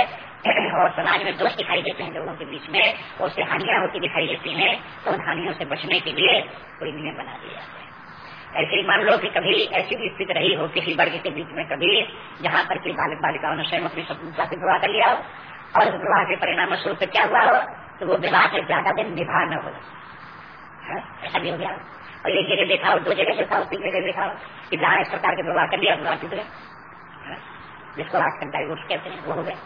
और समाज में दोष दिखाई देते हैं लोगों के बीच में और उससे हानियाँ होती दिखाई देती हैं तो उन हानियों से बचने के लिए कोई नियम बना दिए जाते हैं। ऐसे मान लो कि कभी ऐसी भी स्थिति रही हो किसी वर्ग के बीच में कभी जहाँ पर की बालक बालिकाओं ने स्वयं अपनी स्वतंत्रता से विवाह कर लिया हो और उस विवाह के परिणाम स्वरूप क्या हुआ हो तो वो विवाह से ज़्यादा दिन विवाह न हो। हाँ, ऐसा भी हो गया। और एक जगह देखा हो दो जगह देखा तीन जगह देखा कि जहाँ इस प्रकार के विवाह कर लिया गया। हाँ, जिसको आजकल डाइवोर्स कहते हैं वो हो गया।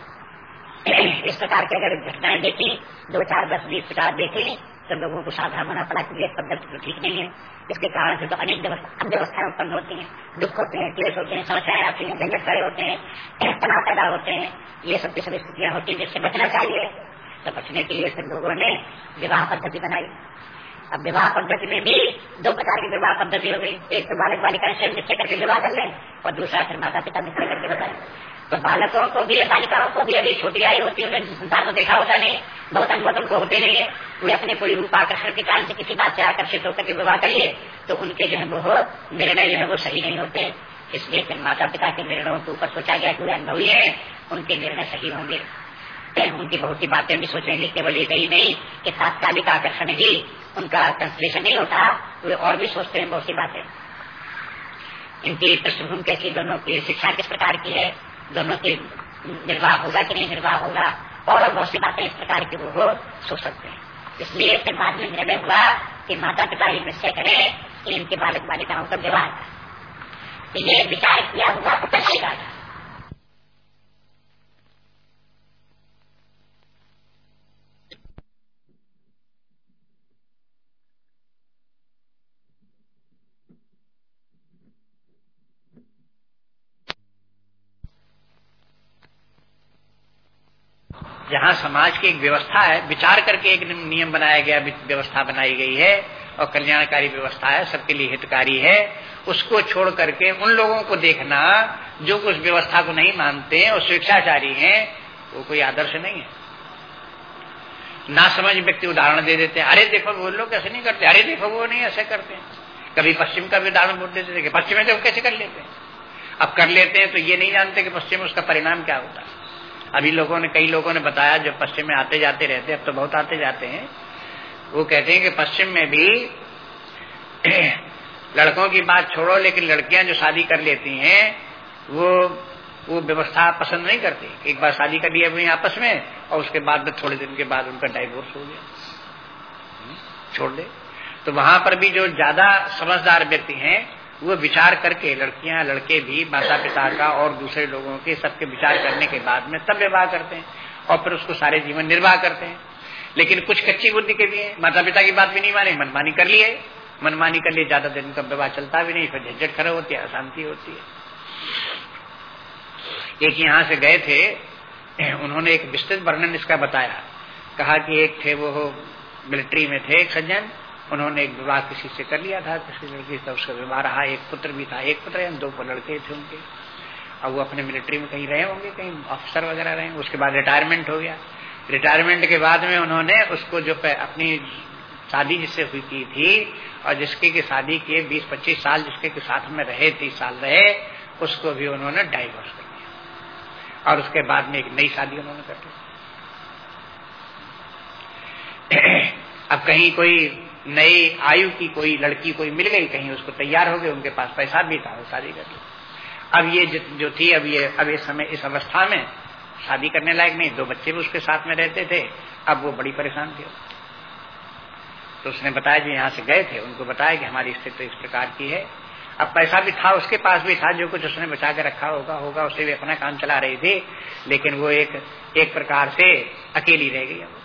इस प्रकार की अगर घटनाएँ देखी दो चार दस बीस प्रकार देखे तो लोगों को सावधान होना पड़ा कि ये पद्धति तो ठीक नहीं है। इसके कारण से तो अनेक अव्यवस्थाएँ उत्पन्न होती हैं। दुख होते हैं क्लेश होते हैं समस्याएँ आती हैं झंझट खड़े होते हैं तनाव पैदा होते हैं। ये सब की सब स्थितियाँ होती हैं जिससे बचना चाहिए। तो बचने के लिए सब लोगों ने विवाह पद्धति बनाई। अब विवाह पद्धति में भी दो प्रकार की विवाह पद्धति हो गई। एक तो बालक बालिका निश्चय करके विवाह कर लें और दूसरा फिर माता पिता निश्चय करके बताएँ तो बालकों को भी, बालिकाओं को भी अभी छोटी आई होती है संसार को देखा होता नहीं, बहुत अनुभव को होते नहीं है। वे अपने कोई रूप आकर्षण के कारण से किसी बात से आकर्षित होकर के विवाह करिए तो उनके जो है वो निर्णय जो है वो सही नहीं होते। इसलिए फिर माता पिता के निर्णयों के ऊपर सोचा गया कि अनुभवी है, उनके निर्णय सही होंगे। उनकी बहुत सी बातें भी सोचेंगे केवल ये कही नहीं, कि तात्कालिक आकर्षण ही उनका कंसलेशन नहीं होता, वे और भी सोचते हैं बहुत सी बातें। इनकी पृष्ठभूमि कैसी दोनों की शिक्षा किस प्रकार की है? दोनों के निर्वाह होगा कि नहीं निर्वाह होगा? और बहुत सी बातें इस प्रकार की वो सोच सकते हैं। इसलिए फिर बाद में निर्णय हुआ कि माता पिता ही निश्चय करें कि इनके बालक बालिकाओं का विवाह। तो ये विचार किया हुआ उपस्थित जहाँ समाज की एक व्यवस्था है, विचार करके एक नियम बनाया गया व्यवस्था बनाई गई है, और कल्याणकारी व्यवस्था है, सबके लिए हितकारी है, उसको छोड़ करके उन लोगों को देखना जो उस व्यवस्था को नहीं मानते और स्वेच्छाचारी हैं, वो कोई आदर्श नहीं है। ना समझ व्यक्ति उदाहरण दे देते हैं, अरे देखो वो लोग ऐसे नहीं करते, अरे देखो वो नहीं ऐसे करते कभी पश्चिम का भी उदाहरण बोल देते थे पश्चिम में तो कैसे कर लेते हैं? अब कर लेते हैं तो ये नहीं जानते कि पश्चिम उसका परिणाम क्या होता है। अभी लोगों ने कई लोगों ने बताया जो पश्चिम में आते जाते रहते अब तो बहुत आते जाते हैं। वो कहते हैं कि पश्चिम में भी लड़कों की बात छोड़ो लेकिन लड़कियाँ जो शादी कर लेती हैं वो वो व्यवस्था पसंद नहीं करती। एक बार शादी कर लिया हुई आपस में और उसके बाद में थोड़े दिन के बाद उनका डाइवोर्स हो गया। हम्म, छोड़ दे। तो वहाँ पर भी जो ज़्यादा समझदार व्यक्ति हैं वो विचार करके, लड़कियाँ, लड़के भी माता पिता का और दूसरे लोगों के सबके विचार करने के बाद में तब विवाह करते हैं और फिर उसको सारे जीवन निर्वाह करते हैं। लेकिन कुछ कच्ची बुद्धि के भी है। माता पिता की बात भी नहीं माने, मनमानी कर लिए। मनमानी कर लिए, ज़्यादा दिन का विवाह चलता भी नहीं, फिर झंझट खड़ा होती है, अशांति होती है। एक यहाँ से गए थे, उन्होंने एक विस्तृत वर्णन इसका बताया। कहा कि एक थे वो मिलिट्री में थे एक सज्जन उन्होंने एक विवाह किसी से कर लिया था, किसी लड़की से उसका विवाह रहा, एक पुत्र भी था, एक पुत्र दो लड़के थे उनके। अब वो अपने मिलिट्री में कहीं रहे होंगे, कहीं ऑफिसर वगैरह रहे, उसके बाद रिटायरमेंट हो गया। रिटायरमेंट के बाद में उन्होंने उसको जो अपनी शादी जिससे हुई की थी, और जिसके की शादी के 20-25 साल जिसके के साथ में रहे, तीस साल रहे, उसको भी उन्होंने डाइवोर्स कर दिया। और उसके बाद में एक नई शादी उन्होंने कर दी। अब कहीं कोई नई आयु की कोई लड़की कोई मिल गई कहीं, उसको तैयार हो गए, उनके पास पैसा भी था, वो शादी कर अब ये जो थी, अब ये अब इस समय, इस अवस्था में शादी करने लायक नहीं, दो बच्चे भी उसके साथ में रहते थे, अब वो बड़ी परेशान थी। तो उसने बताया जो, यहाँ से गए थे, उनको बताया कि हमारी स्थिति तो इस प्रकार की है। अब पैसा भी था, उसके पास भी था, जो कुछ उसने बचा के रखा होगा होगा, उसे भी अपना काम चला रही थी, लेकिन वो एक एक प्रकार से अकेली रह गई अब।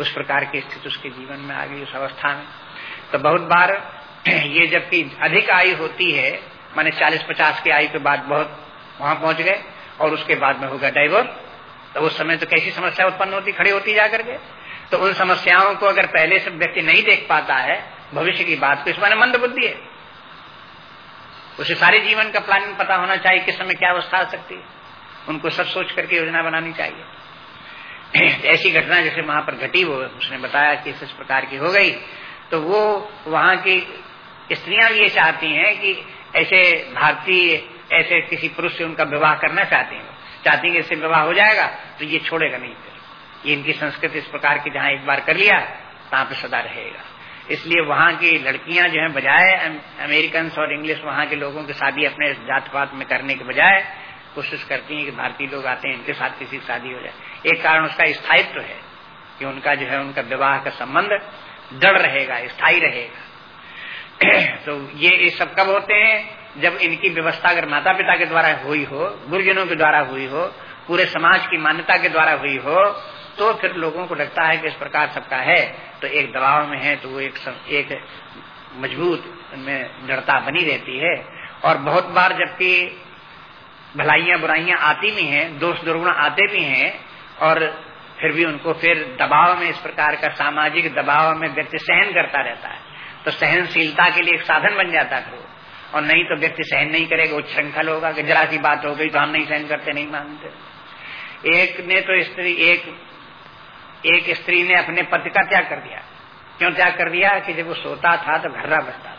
उस प्रकार की स्थिति उसके जीवन में आ गई, उस अवस्था में। तो बहुत बार ये जबकि अधिक आयु होती है, माने चालीस पचास की आयु के बाद बहुत वहाँ पहुँच गए और उसके बाद में होगा डाइवोर्स तो उस समय तो कैसी समस्या उत्पन्न होती, खड़ी होती जाकर के। तो उन समस्याओं को अगर पहले से व्यक्ति नहीं देख पाता है, भविष्य की बात तो इस माने मंद बुद्धि है। उसे सारे जीवन का प्लानिंग पता होना चाहिए किस समय क्या अवस्था आ सकती है। उनको सब सोच करके योजना बनानी चाहिए। ऐसी घटना जैसे वहाँ पर घटी, वो उसने बताया कि इस प्रकार की हो गई। तो वो वहाँ की स्त्रियाँ भी ये चाहती हैं कि ऐसे भारतीय, ऐसे किसी पुरुष से उनका विवाह करना चाहती हैं। चाहती हैं कि इससे विवाह हो जाएगा तो ये छोड़ेगा नहीं फिर। ये इनकी संस्कृति इस प्रकार की जहाँ एक बार कर लिया वहाँ पर सदा रहेगा। इसलिए वहाँ की लड़कियाँ जो है, बजाय अमेरिकन और इंग्लिश वहाँ के लोगों की शादी अपने जात पात में करने के बजाय कोशिश करती हैं कि भारतीय लोग आते हैं, इनके साथ किसी की शादी हो जाए। एक कारण उसका स्थायित्व है कि उनका जो है, उनका विवाह का संबंध दृढ़ रहेगा, स्थायी रहेगा। तो ये ये सब कब होते हैं? जब इनकी व्यवस्था अगर माता पिता के द्वारा हुई हो, गुरुजनों के द्वारा हुई हो, पूरे समाज की मान्यता के द्वारा हुई हो तो फिर लोगों को लगता है कि इस प्रकार सबका है। तो एक दबाव में है तो वो एक एक मज़बूत उनमें दृढ़ता बनी रहती है। और बहुत बार जबकि भलाइयाँ बुराइयाँ आती भी हैं, दोष दुर्गुण आते भी हैं और फिर भी उनको फिर दबाव में इस प्रकार का सामाजिक दबाव में व्यक्ति सहन करता रहता है। तो सहनशीलता के लिए एक साधन बन जाता है और नहीं तो व्यक्ति सहन नहीं करेगा, उच्छृंखल होगा कि जरा सी बात हो गई तो हम नहीं सहन करते, नहीं मानते। एक ने तो स्त्री, एक एक स्त्री ने अपने पति का त्याग कर दिया। क्यों त्याग कर दिया? कि जब वो सोता था तो घर्रा बजता था।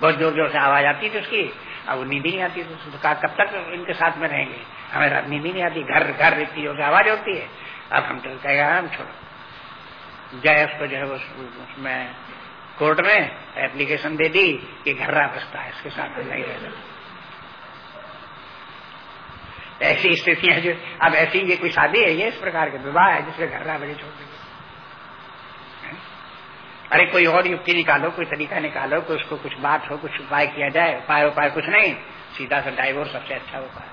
बहुत ज़ोर ज़ोर से आवाज़ आती थी उसकी। अब नींद नहीं आती तो कहा, कब तक इनके साथ में रहेंगे? हमें रात नींद नहीं आती, घर घर ज़ोर से आवाज़ होती है। अब हम तो कहेगा, हम छोड़ो। जय उसको जो है उसमें कोर्ट में एप्लीकेशन दे दी कि घर्रा बसता है, इसके साथ में नहीं रह सकता। ऐसी स्थितियाँ जो अब ऐसी ये कोई शादी है, ये इस प्रकार के विवाह है जिसमें घर्रा बजे छोड़ देंगे। अरे कोई और युक्ति निकालो, कोई तरीका निकालो कि उसको कुछ बात हो, कुछ उपाय किया जाए, उपाय उपाय कुछ नहीं। सीधा सा डाइवोर्स सबसे अच्छा उपाय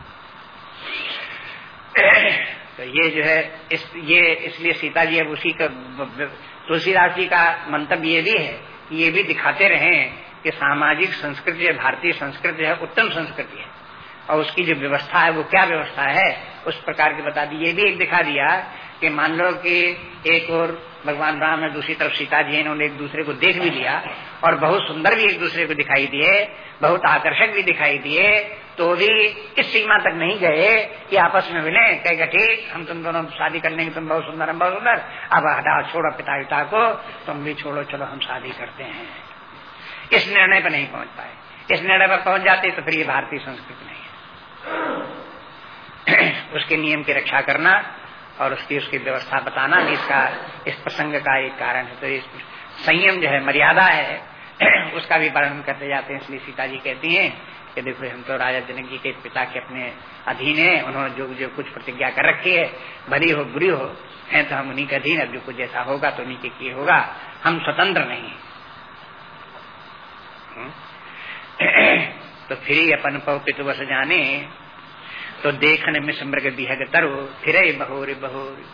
तो ये जो है, इस, ये इसलिए सीता जी अब उसी का, तुलसीदास जी का मंतव्य ये भी है कि ये भी दिखाते रहे कि सामाजिक संस्कृति भारतीय संस्कृति है, उत्तम संस्कृति है। और उसकी जो व्यवस्था है, वो क्या व्यवस्था है, उस प्रकार की बता दी। ये भी एक दिखा दिया कि मान लो कि एक और भगवान राम है दूसरी तरफ़ सीता जी इन्होंने एक दूसरे को देख भी लिया और बहुत सुंदर भी एक दूसरे को दिखाई दिए, बहुत आकर्षक भी दिखाई दिए तो भी इस सीमा तक नहीं गए कि आपस में मिले कहेगा ठीक, हम तुम दोनों शादी कर लेंगे, तुम बहुत सुंदर, हम बहुत सुंदर, अब हटा, छोड़ो पिता पिता को, तुम भी छोड़ो, चलो हम शादी करते हैं। इस निर्णय पर नहीं पहुँच पाए। इस निर्णय पर पहुँच जाते तो फिर ये भारतीय संस्कृति नहीं है। उसके नियम की रक्षा करना और उसकी उसकी व्यवस्था बताना भी इसका, इस प्रसंग का एक कारण है। तो इस संयम जो है, मर्यादा है, उसका भी वर्णन करते जाते हैं। इसलिए सीता जी कहती हैं कि देखो, हम तो राजा जनक जी के पिता के अपने अधीन है, उन्होंने जो जो कुछ प्रतिज्ञा कर रखी है भली हो, बुरी हो, है तो हम उन्हीं के अधीन अब जो कुछ जैसा होगा तो उन्हीं के किए होगा। हम स्वतंत्र नहीं तो फिर अपन पितु बस जाने तो देखने में समृग बिहग तरो फिर बहोर बहोर।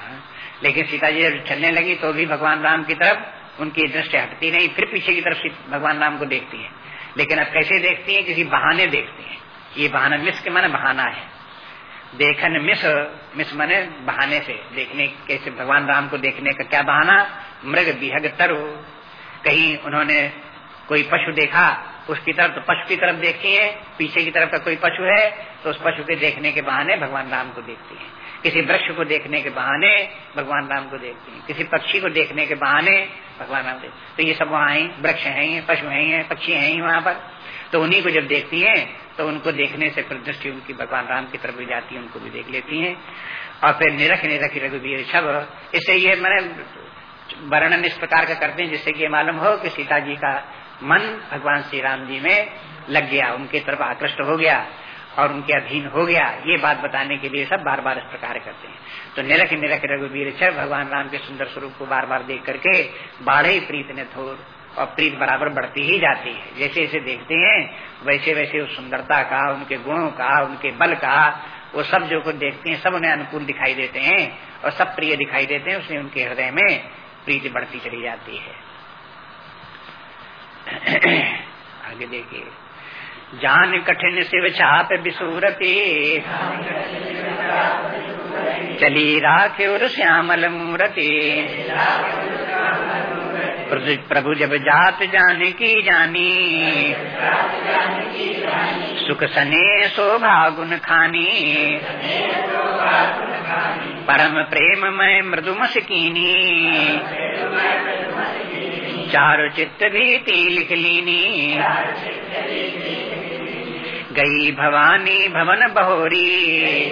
हाँ, लेकिन सीता जी जब चलने लगी तो भी भगवान राम की तरफ़ उनकी दृष्टि हटती नहीं फिर पीछे की तरफ़ भगवान राम को देखती है। लेकिन अब कैसे देखती है? किसी बहाने देखती है। ये बहाना मिस के माने बहाना है। देखन मिस मिस माने बहाने से। देखने कैसे भगवान राम को देखने का क्या बहाना? मृग बिहग तरो। कहीं उन्होंने कोई पशु देखा उसकी तरफ़ तो पशु की तरफ़ देखती है, पीछे की तरफ़ का कोई पशु है तो उस पशु के देखने के बहाने भगवान राम को देखती है। किसी वृक्ष को देखने के बहाने भगवान राम को देखती है। किसी पक्षी को देखने के बहाने भगवान राम देखते तो ये सब वहाँ है, वृक्ष है, पशु है, पक्षी है वहाँ पर। तो उन्हीं को जब देखती है तो उनको देखने से फिर दृष्टि उनकी भगवान राम की तरफ़ भी जाती है, उनको भी देख लेती है। और फिर निरख निरख रघुवीर छब इससे ये मैंने वर्णन इस प्रकार का करते हैं, जिससे कि मालूम हो कि सीता जी का मन भगवान श्री राम जी में लग गया, उनके तरफ़ आकृष्ट हो गया और उनके अधीन हो गया। ये बात बताने के लिए सब बार बार इस प्रकार करते हैं। तो निरख निरख रघुवीर छर भगवान राम के सुंदर स्वरूप को बार बार देख करके बाढ़े प्रीत ने थोर और प्रीत बराबर बढ़ती ही जाती है। जैसे जैसे देखते हैं, वैसे वैसे उस सुंदरता का, उनके गुणों का, उनके बल का, वो सब जो कुछ देखते हैं, सब उन्हें अनुकूल दिखाई देते हैं और सब प्रिय दिखाई देते हैं, उसमें उनके हृदय में प्रीति बढ़ती चली जाती है। आगे देखिए। जान कठिन शिव छाप विसूरती चली राखे और श्यामल मूर्ति। प्रभु जब जात जान की जानी। सुख सने शोभा गुण खानी। परम प्रेम में मृदु मसकीनी। चार चित्त भी लिख लीनी गई भवानी भवन बहोरी।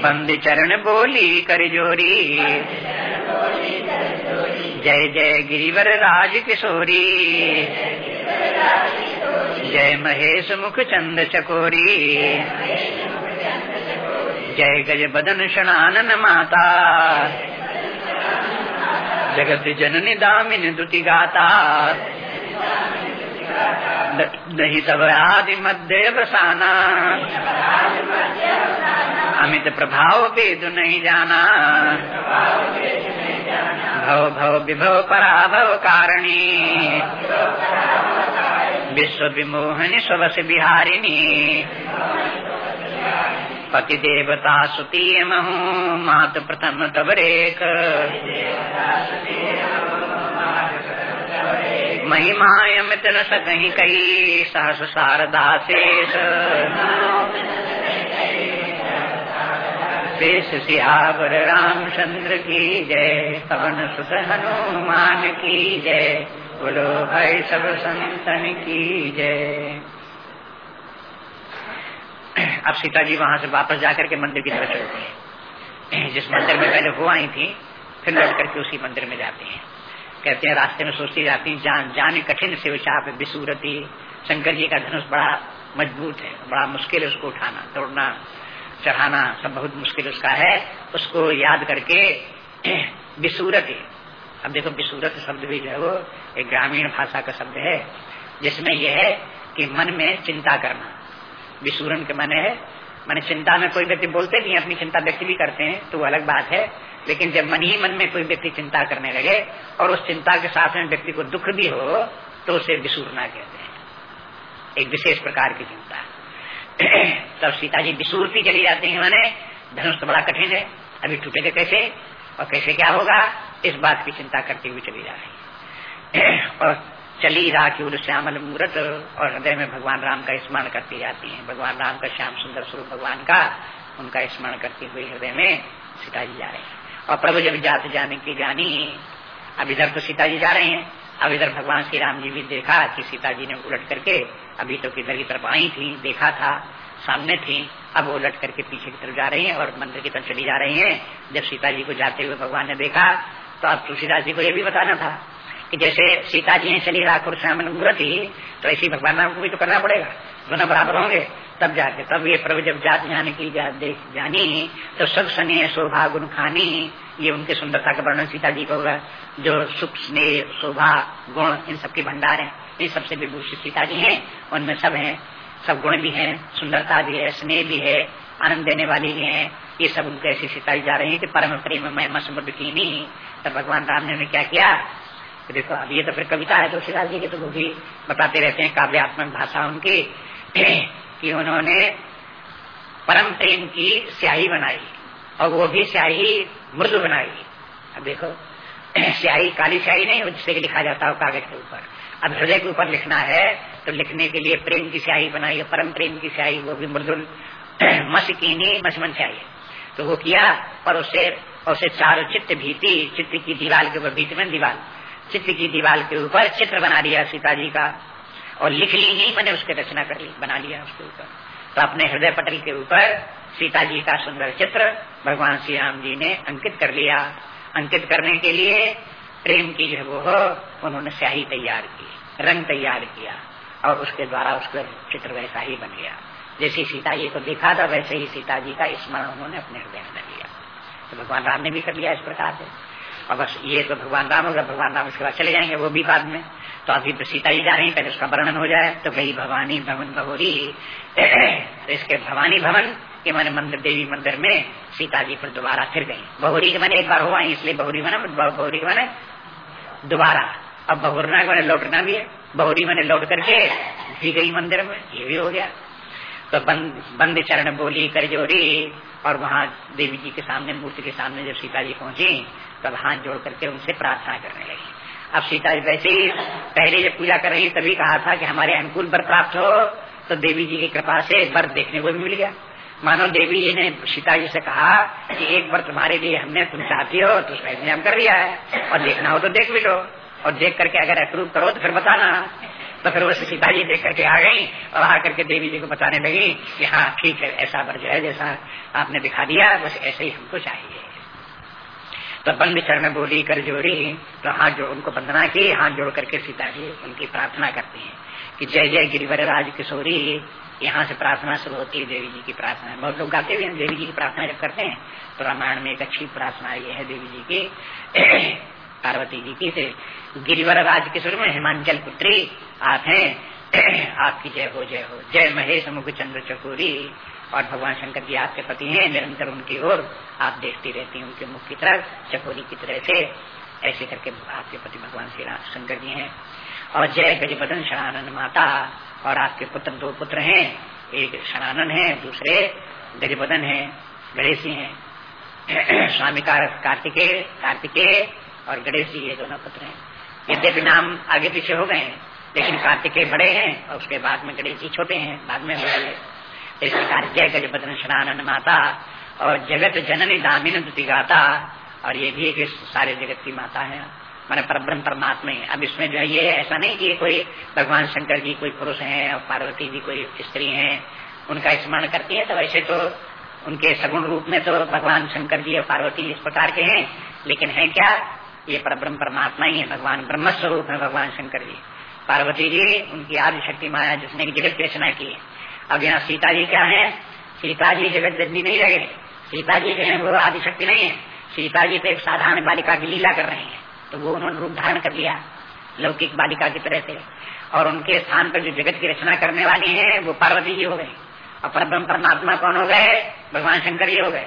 बंद चरण बोली कर जोरी। जय जय गिरिवर राज किशोरी। जय महेश मुख चंद चकोरी। जय गज बदन शनानन माता। जगत जननी दामिन दुति गाता नहीं सब आदि मध्य बसाना। अमित प्रभाव वेद नहीं जाना। भव भव, विभव, पराभव कारणी। विश्व विमोहनी स्वस बिहारिणी। पति देवता सुती महू मात प्रथम तब रेख महिमाय मित्र सकही कही सहस शारदा शेष। शेष सियावर रामचंद्र की जय, पवन सुत हनुमान की जय, बोलो भाई सब संतन की जय। अब सीता जी वहाँ से वापस जाकर के मंदिर की तरफ़ चलते हैं। जिस मंदिर में पहले वो आई थी, फिर लौट करके उसी मंदिर में जाते हैं। कहते हैं, रास्ते में सोचती जाती है, जान, जाने कठिन से विचाप विसूरती। शंकर जी का धनुष बड़ा मज़बूत है, बड़ा मुश्किल है उसको उठाना तोड़ना चढ़ाना, सब बहुत मुश्किल उसका है। उसको याद करके विसूरत। अब देखो, विसूरत शब्द भी जो है वो एक ग्रामीण भाषा का शब्द है, जिसमें यह है कि मन में चिंता करना। विसूरन के मन है। मैंने चिंता में कोई व्यक्ति बोलते नहीं अपनी चिंता व्यक्ति भी करते हैं तो अलग बात है। लेकिन जब मन ही मन में कोई व्यक्ति चिंता करने लगे और उस चिंता के साथ में व्यक्ति को दुख भी हो तो उसे विसूरना कहते हैं। एक विशेष प्रकार की चिंता। तब सीता जी विसूरती चली जाती है मैंने। धनुष तो बड़ा कठिन है, अभी टूटेगा कैसे? और कैसे क्या होगा? इस बात की चिंता करते हुए चली जा रही है। और चली राखी श्यामल मूर्त और हृदय में भगवान राम का स्मरण करती जाती है। भगवान राम का श्याम सुंदर स्वरूप भगवान का उनका स्मरण करते हुए हृदय में सीता जी जा रहे हैं। और प्रभु जब जाते जाने की जानी, अब इधर तो सीता जी जा रहे हैं। अब इधर भगवान श्री राम जी भी देखा कि सीता जी ने उलट करके अभी तो किधर की तरफ़ आई थी, देखा था, सामने थी, अब उलट करके पीछे की तरफ़ जा रही हैं और मंदिर की तरफ़ चली जा रही हैं। जब सीता जी को जाते हुए भगवान ने देखा तो अब तुलसीदास जी को यह भी बताना था कि जैसे सीता जी ने चली राखुर श्यामन थी तो ऐसी भगवान राम को भी तो करना पड़ेगा। दोनों बराबर होंगे तब जाके तब ये प्रभु जब जात जाने की जा, जानी तो सब स्नेह शोभा गुण खानी ये उनके सुंदरता का वर्णन सीता जी को होगा। जो सुख स्नेह शोभा गुण इन सबके भंडार है ये सबसे विभूषित सीता जी है उनमें सब है सब गुण भी है सुंदरता भी है स्नेह भी है आनंद देने वाली भी है ये सब उनके ऐसी सिताई जा रही है कि परम प्रेम में समुद्र की नहीं। तब भगवान राम ने क्या किया? तो देखो, अब ये तो फिर कविता है तुलसीदास जी की तो वो भी बताते रहते हैं काव्यात्मक भाषा उनकी, कि उन्होंने परम प्रेम की स्याही बनाई और वो भी स्याही मृदु बनाई। अब देखो, स्याही काली स्याही नहीं हो जिससे लिखा जाता हो कागज़ के ऊपर। अब हृदय के ऊपर लिखना है तो लिखने के लिए प्रेम की स्याही बनाई परम प्रेम की स्याही, वो भी मृदुल मस की मसमन स्याही। तो वो किया, और उससे उसे चार चित्त भीति, चित्त की दीवार के ऊपर भीति में दीवार। चित्त की दीवार के ऊपर चित्र बना दिया सीता जी का। और लिख ली ही मैंने उसकी रचना कर ली, बना लिया उसके ऊपर। तो अपने हृदय पटल के ऊपर सीता जी का सुंदर चित्र भगवान श्री राम जी ने अंकित कर लिया। अंकित करने के लिए प्रेम की जो वो हो, उन्होंने स्याही तैयार की, रंग तैयार किया और उसके द्वारा उसका चित्र वैसा ही बन गया। जैसे सीता जी को देखा था, वैसे ही सीता जी का स्मरण उन्होंने अपने हृदय में लिया। तो भगवान राम ने भी कर लिया इस प्रकार से। और बस ये तो भगवान राम होगा भगवान राम उसके बाद चले जाएँगे, वो भी बाद में। तो अभी तो सीता जी जा रही पहले उसका वर्णन हो जाए। तो गई भवानी भवन भगोरी तो इसके भवानी भवन के मैंने मंदिर, देवी मंदिर में सीता जी पर दोबारा फिर गई। बहुरी के मैंने एक बार हुआ इसलिए बहुरी बना बहुरी मैंने दोबारा। अब बहुरना मैंने लौटना भी है। बहुरी मैंने लौट करके भी गई मंदिर में, ये भी हो गया। तो बंद बंद चरण बोली कर जोड़ी और वहाँ देवी जी के सामने, मूर्ति के सामने जब सीता जी पहुँची तब हाथ जोड़ करके उनसे प्रार्थना करने लगी। अब सीता जी वैसे ही पहले जब पूजा कर रही तभी कहा था कि हमारे अनुकूल वर प्राप्त हो तो देवी जी की कृपा से वर देखने को भी मिल गया। मानो देवी जी ने सीता जी से कहा कि एक बार तुम्हारे लिए हमने, तुम चाहती हो तो उसका इंतज़ाम कर दिया है। और देखना हो तो देख भी लो। और देख करके अगर अप्रूव करो तो फिर बताना। तो फिर वो सीता जी देख करके आ गई और आकर के देवी जी को बताने लगी कि हाँ ठीक है, ऐसा वर जो है जैसा आपने दिखा दिया, बस ऐसे ही हमको चाहिए। तो बंद चरण बोली, कर जोड़ी। तो हाथ जोड़, उनको वंदना की, हाथ जोड़ करके सीता जी उनकी प्रार्थना करती हैं कि जय जय गिरिवर राज किशोरी। यहाँ से प्रार्थना शुरू होती है देवी जी की प्रार्थना। बहुत लोग गाते भी हुए देवी जी की प्रार्थना जब करते हैं तो रामायण में एक अच्छी प्रार्थना ये है देवी जी की। पार्वती जी की से, गिरिवर राज किशोर में हिमांचल पुत्री, आप हैं। आपकी जय हो जय हो। जय महेश मुख चंद्र चकोरी। और भगवान शंकर जी आपके पति हैं, निरंतर उनकी ओर आप देखती रहती हैं, उनके मुख की तरफ़, चकोरी की तरह से। ऐसे करके आपके पति भगवान श्री राम शंकर जी हैं। और जय गजबदन शरानंद माता, और आपके पुत्र, दो पुत्र हैं। एक शरानन है, दूसरे गजबदन है, गणेश जी हैं। स्वामी कार्तिकेय कार्तिकेय और गणेश जी ये दोनों पुत्र हैं। यद्यपि नाम आगे पीछे हो गए हैं, लेकिन कार्तिकेय बड़े हैं, और उसके बाद में गणेश जी छोटे हैं, बाद में बड़े इस प्रकार जय गजबदन शरानंद माता और जगत जननी दामिन गाता और ये भी एक सारे जगत की माता है। मैंने परब्रह्म परमात्मा है। अब इसमें जो है, ये ऐसा नहीं कि कोई भगवान शंकर जी कोई पुरुष हैं और पार्वती जी कोई स्त्री हैं। उनका स्मरण करती है तो वैसे तो उनके सगुण रूप में तो भगवान शंकर जी और पार्वती इस प्रकार के हैं। लेकिन है क्या? ये परब्रह्म परमात्मा ही है। भगवान ब्रह्म स्वरूप है भगवान शंकर जी। पार्वती जी, उनकी आदि शक्ति माया जिसने जगत की रचना की है अब यहाँ सीता जी क्या है? सीता जी जगत जननी नहीं रहे। सीता जी जो है, वो आदि शक्ति नहीं है। सीता जी तो एक साधारण बालिका की लीला कर रहे हैं। तो वो उन्होंने रूप धारण कर लिया, लौकिक बालिका की तरह से। और उनके स्थान पर जो जगत की रचना करने वाली हैं, वो पार्वती जी हो गए। और परब्रह्म परमात्मा कौन हो गए? भगवान शंकर जी हो गए।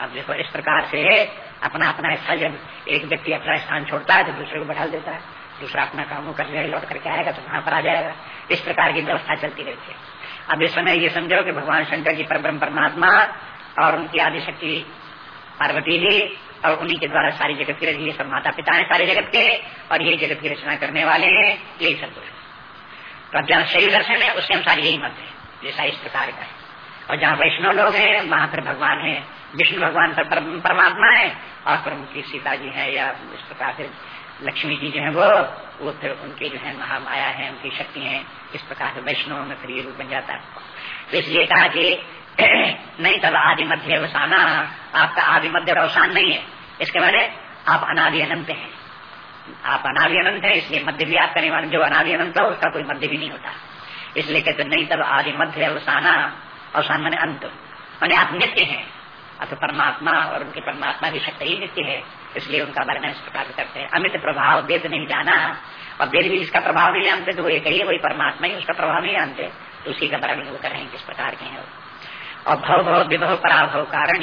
अब देखो, इस प्रकार से अपना अपना हिस्सा जब एक व्यक्ति अपना स्थान छोड़ता है तो दूसरे को बढ़ा देता है। दूसरा अपना काम कर लौट करके आएगा तो वहाँ पर आ जाएगा। इस प्रकार की व्यवस्था चलती रहती है। अब इस समय ये समझो कि भगवान शंकर जी परब्रह्म परमात्मा और उनकी आदिशक्ति पार्वती जी और उन्हीं के द्वारा सारी जगत की रचना सब माता पिता है, सारे जगत के, और ये जगत की रचना करने वाले हैं, यही सब कुछ। तो अब जहाँ शैव दर्शन है उसके अनुसार यही मत है जैसा इस प्रकार का है। और जहाँ वैष्णव लोग हैं, वहाँ पर भगवान है, विष्णु भगवान पर परमात्मा है, और प्रमुख सीता जी है, या इस प्रकार से लक्ष्मी जी जो है, वो वो फिर उनके जो है, महामाया है, उनकी शक्ति है, इस प्रकार से वैष्णव में फिर ये रूप बन जाता है। तो इसलिए कहा कि, नहीं तब आदि मध्य अवसाना आपका आदि मध्य अवसान नहीं है। इसके बारे आप अनादि अनंत हैं। आप अनादि अनंत है, इसलिए मध्य भी आप करने वाले जो अनादि अनंत हो, उसका कोई मध्य भी नहीं होता। इसलिए कहते नहीं तब आदि मध्य अवसाना, अवसान मैंने अंत। मैंने आप नित्य हैं। अब परमात्मा और उनके परमात्मा की शक्ति ही नित्य है, इसलिए उनका वर्णन इस प्रकार करते हैं। अमित प्रभाव वेद नहीं जाना। और वेद भी इसका प्रभाव नहीं जानते तो वो एक ही वही परमात्मा ही उसका प्रभाव नहीं जानते। तो उसी का वर्णन वो करें, किस प्रकार के हैं और भव भव विभव, पराभव कारण,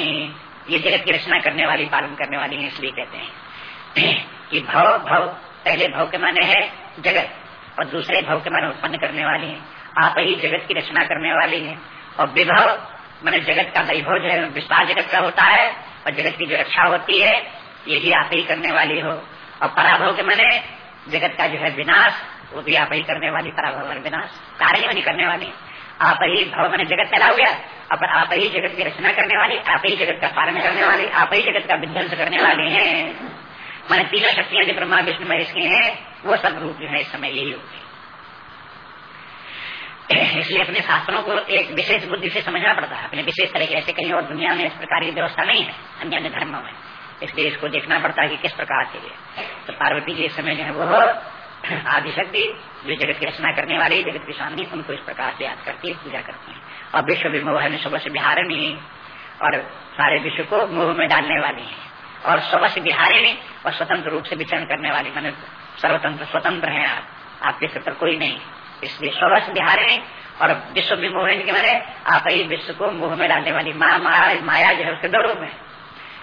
ये जगत की रचना करने वाली, पालन करने वाली है, इसलिए कहते हैं। कि भव भव पहले भव के माने है जगत, और दूसरे भव के माने उत्पन्न करने वाली है। आप ही जगत की रचना करने वाली है। और विभव मैंने जगत का वैभव जो है विस्तार जगत का होता है, और जगत की जो रक्षा होती है, ये भी आप ही करने वाली हो। और पराभव के मैंने जगत का जो है विनाश, वो भी आप ही करने वाली, पराभव और विनाश। कार्य नहीं करने वाली। आप ही भव मैंने जगत हो गया, अब आप ही जगत की रचना करने वाली, आप ही जगत का पालन करने वाली, आप ही जगत का विध्वंस करने वाले हैं। मैंने तीनों शक्तियाँ जो ब्रह्मा, विष्णु, महेश की हैं, वो सब रूप जो है इस समय यही होगी इसलिए अपने शास्त्रों को एक विशेष बुद्धि से समझना पड़ता है। अपने विशेष तरह के ऐसे कहीं और दुनिया में इस प्रकार की व्यवस्था नहीं है, अन्य अन्य धर्मों में। इसलिए इसको देखना पड़ता है कि किस प्रकार से तो पार्वती जी समय जो है वो आदिशक्ति, जो जगत की रचना करने वाली, जगत की स्वामी, उनको इस प्रकार से याद करती है, पूजा करती है। और विश्व विमोह में सुबह से बिहारिणी और सारे विश्व को मोह में डालने वाली है। और सुबह से बिहारिणी और स्वतंत्र रूप से विचरण करने वाली, मैंने सर्वतंत्र, स्वतंत्र है आप। आपके सत्र कोई नहीं। इसलिए विश्व बिहारे और विश्व विमोहन के मारे आप ही विश्व को मुँह में डालने वाली मा माया जो है उसके दो में।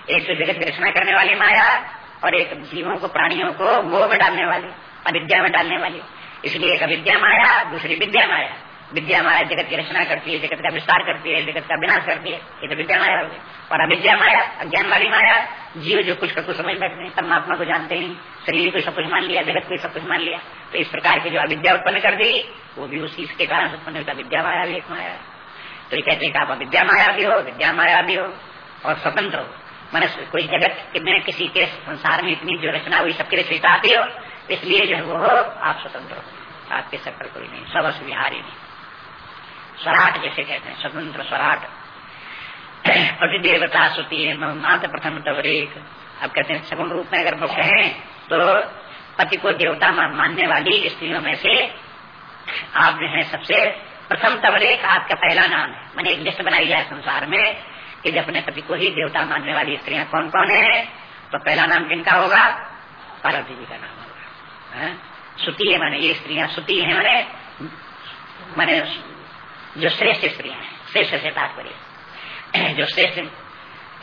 एक तो जगत रचना करने वाली माया और एक जीवों को, प्राणियों को मोह में डालने वाली, अविद्या में डालने वाली। इसलिए एक अविद्या माया, दूसरी विद्या माया। विद्या माया जगत की रचना करती है, जगत का विस्तार करती है, जगत का विनाश करती है। ये तो विद्या माया हो। होगी और अविद्या माया अज्ञान वाली माया जीव जो कुछ का कुछ समझ बैठते हैं, परमात्मा को जानते नहीं शरीर को सब कुछ मान लिया, जगत को सब कुछ मान लिया तो इस प्रकार की जो अविद्या उत्पन्न कर दी, वो भी उसी के कारण उत्पन्न होता विद्या माया भी एक माया तो ये कहते हैं कि आप अविद्या माया भी हो, विद्या माया भी हो, और स्वतंत्र हो। मैंने कोई जगत में किसी के संसार में इतनी जो रचना हुई, सबके रचयिता आती हो, इसलिए जो है वो आप स्वतंत्र हो। आपके सफ़र कोई नहीं सबस विहारी नहीं। स्वराट जैसे कहते हैं, स्वतंत्र स्वराट। और देवता सुती है मात्र प्रथम तवरेक अब कहते हैं, सगुण रूप में अगर वो कहें तो पति को देवता मानने वाली स्त्रियों में से आप जो है सबसे प्रथम तबलेख आपका पहला नाम है। मैंने एक लिस्ट बनाई है संसार में कि जब अपने पति को ही देवता मानने वाली स्त्रियाँ कौन कौन है तो पहला नाम किनका होगा? पार्वती जी का नाम होगा। सुती है मैंने, ये स्त्रियाँ सुती है मैंने मैंने जो श्रेष्ठ स्त्रियाँ हैं, श्रेष्ठ से तात्पर्य जो श्रेष्ठ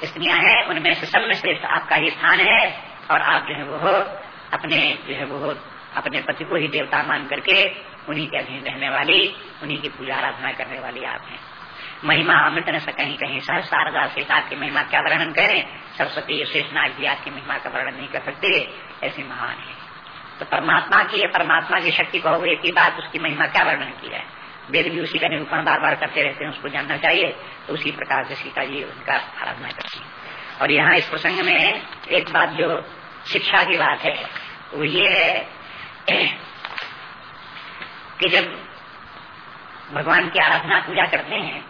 स्त्रियाँ हैं, उनमें से सब में श्रेष्ठ आपका ही स्थान है, और आप जो है वो अपने जो है वो अपने पति को ही देवता मान करके उन्हीं के अधीन रहने वाली, उन्हीं की पूजा आराधना करने वाली आप हैं। महिमा अमृत न कहीं कहीं सह शारदा से आपकी महिमा क्या वर्णन करें, सरस्वती शेषनाथ जी आपकी महिमा का वर्णन नहीं कर सकते, ऐसे महान है। तो परमात्मा की परमात्मा की शक्ति कहोगे एक ही बात, उसकी महिमा क्या वर्णन की है। वेद भी उसी का निरूपण बार बार करते रहते हैं, उसको जानना चाहिए। तो उसी प्रकार से सीता जी उनका आराधना करती और यहाँ इस प्रसंग में एक बात जो शिक्षा की बात है, वो ये है कि जब भगवान की आराधना पूजा करते हैं,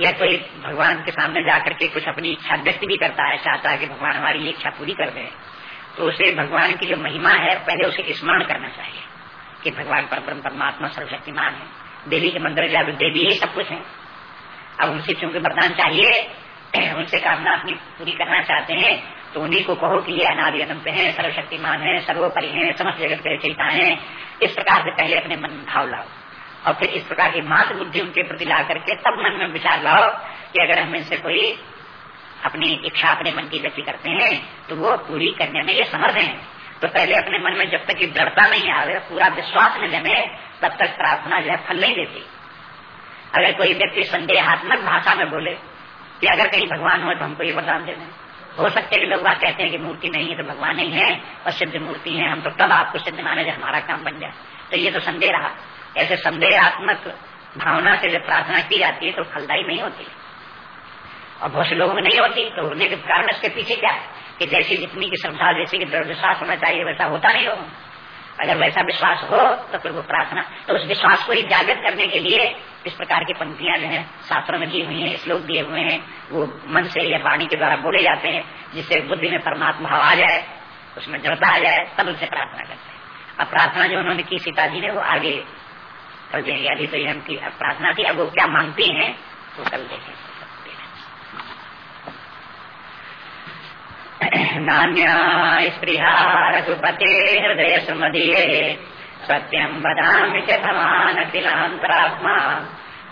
या कोई भगवान के सामने जाकर के कुछ अपनी इच्छा व्यक्त भी करता है, चाहता है कि भगवान हमारी इच्छा पूरी कर दे तो उसे भगवान की जो महिमा है, पहले उसे स्मरण करना चाहिए। कि भगवान परम परमात्मा सर्वशक्तिमान है। देवी के मंदिर जाकर देवी ही सब कुछ है। अब उनसे चूँकि वरदान चाहिए, उनसे कामना अपनी पूरी करना चाहते हैं तो उन्हीं को कहो कि ये अनादि अनंत है, सर्वशक्तिमान है, सर्वोपरि है, समस्त जगत के चलता है। इस प्रकार से पहले अपने मन भाव लाओ। और फिर इस प्रकार की मात बुद्धि उनके प्रति ला करके तब मन में विचार लाओ कि अगर हम इनसे कोई अपनी इच्छा, अपने मन की व्यक्ति करते हैं तो वो पूरी करने में ये समर्थ है। तो पहले अपने मन में जब तक दृढ़ता नहीं आ आवे, पूरा विश्वास न जमे तब तक प्रार्थना जो है फल नहीं देती। अगर कोई व्यक्ति संदेहात्मक भाषा में बोले कि अगर कहीं भगवान हो तो हमको ये वरदान दे दें। हो सकते हैं लोग कहते हैं कि मूर्ति नहीं है तो भगवान नहीं है, और सिद्ध मूर्ति है, हम तो तब आपको सिद्ध माने जब हमारा काम बन जाए। तो ये तो संदेह रहा। ऐसे संदेहात्मक भावना से जब प्रार्थना की जाती है तो फलदायी नहीं होती। और बहुत से लोगों में नहीं होती तो होने के कारण इसके पीछे क्या है? कि जैसी जितनी की श्रद्धा, जैसे कि दृढ़ विश्वास होना चाहिए, वैसा होता नहीं हो। अगर वैसा विश्वास हो तो फिर वो प्रार्थना। तो उस विश्वास को ही जागृत करने के लिए इस प्रकार की पंक्तियाँ जो है, शास्त्रों में दी हुई हैं, श्लोक दिए हुए हैं, वो मन से या वाणी के द्वारा बोले जाते हैं, जिससे बुद्धि में परमात्मा भाव आ जाए, उसमें जड़ता आ जाए, तब उनसे प्रार्थना करते हैं। अब प्रार्थना जो उन्होंने की, सीता जी ने, वो आगे कर देंगे अभी तो हम की प्रार्थना की अब वो क्या मांगती हैं, वो कल देखें नान्या हृदय सुमदीये। सत्यं वदामि च समानतिलान्तरात्मा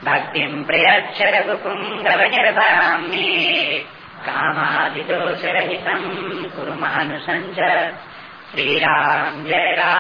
भक्तिं प्रयच्छ रघुपुङ्गवनिर्भरामि कामादिदोषरहितं कुरु श्रीराम जय राम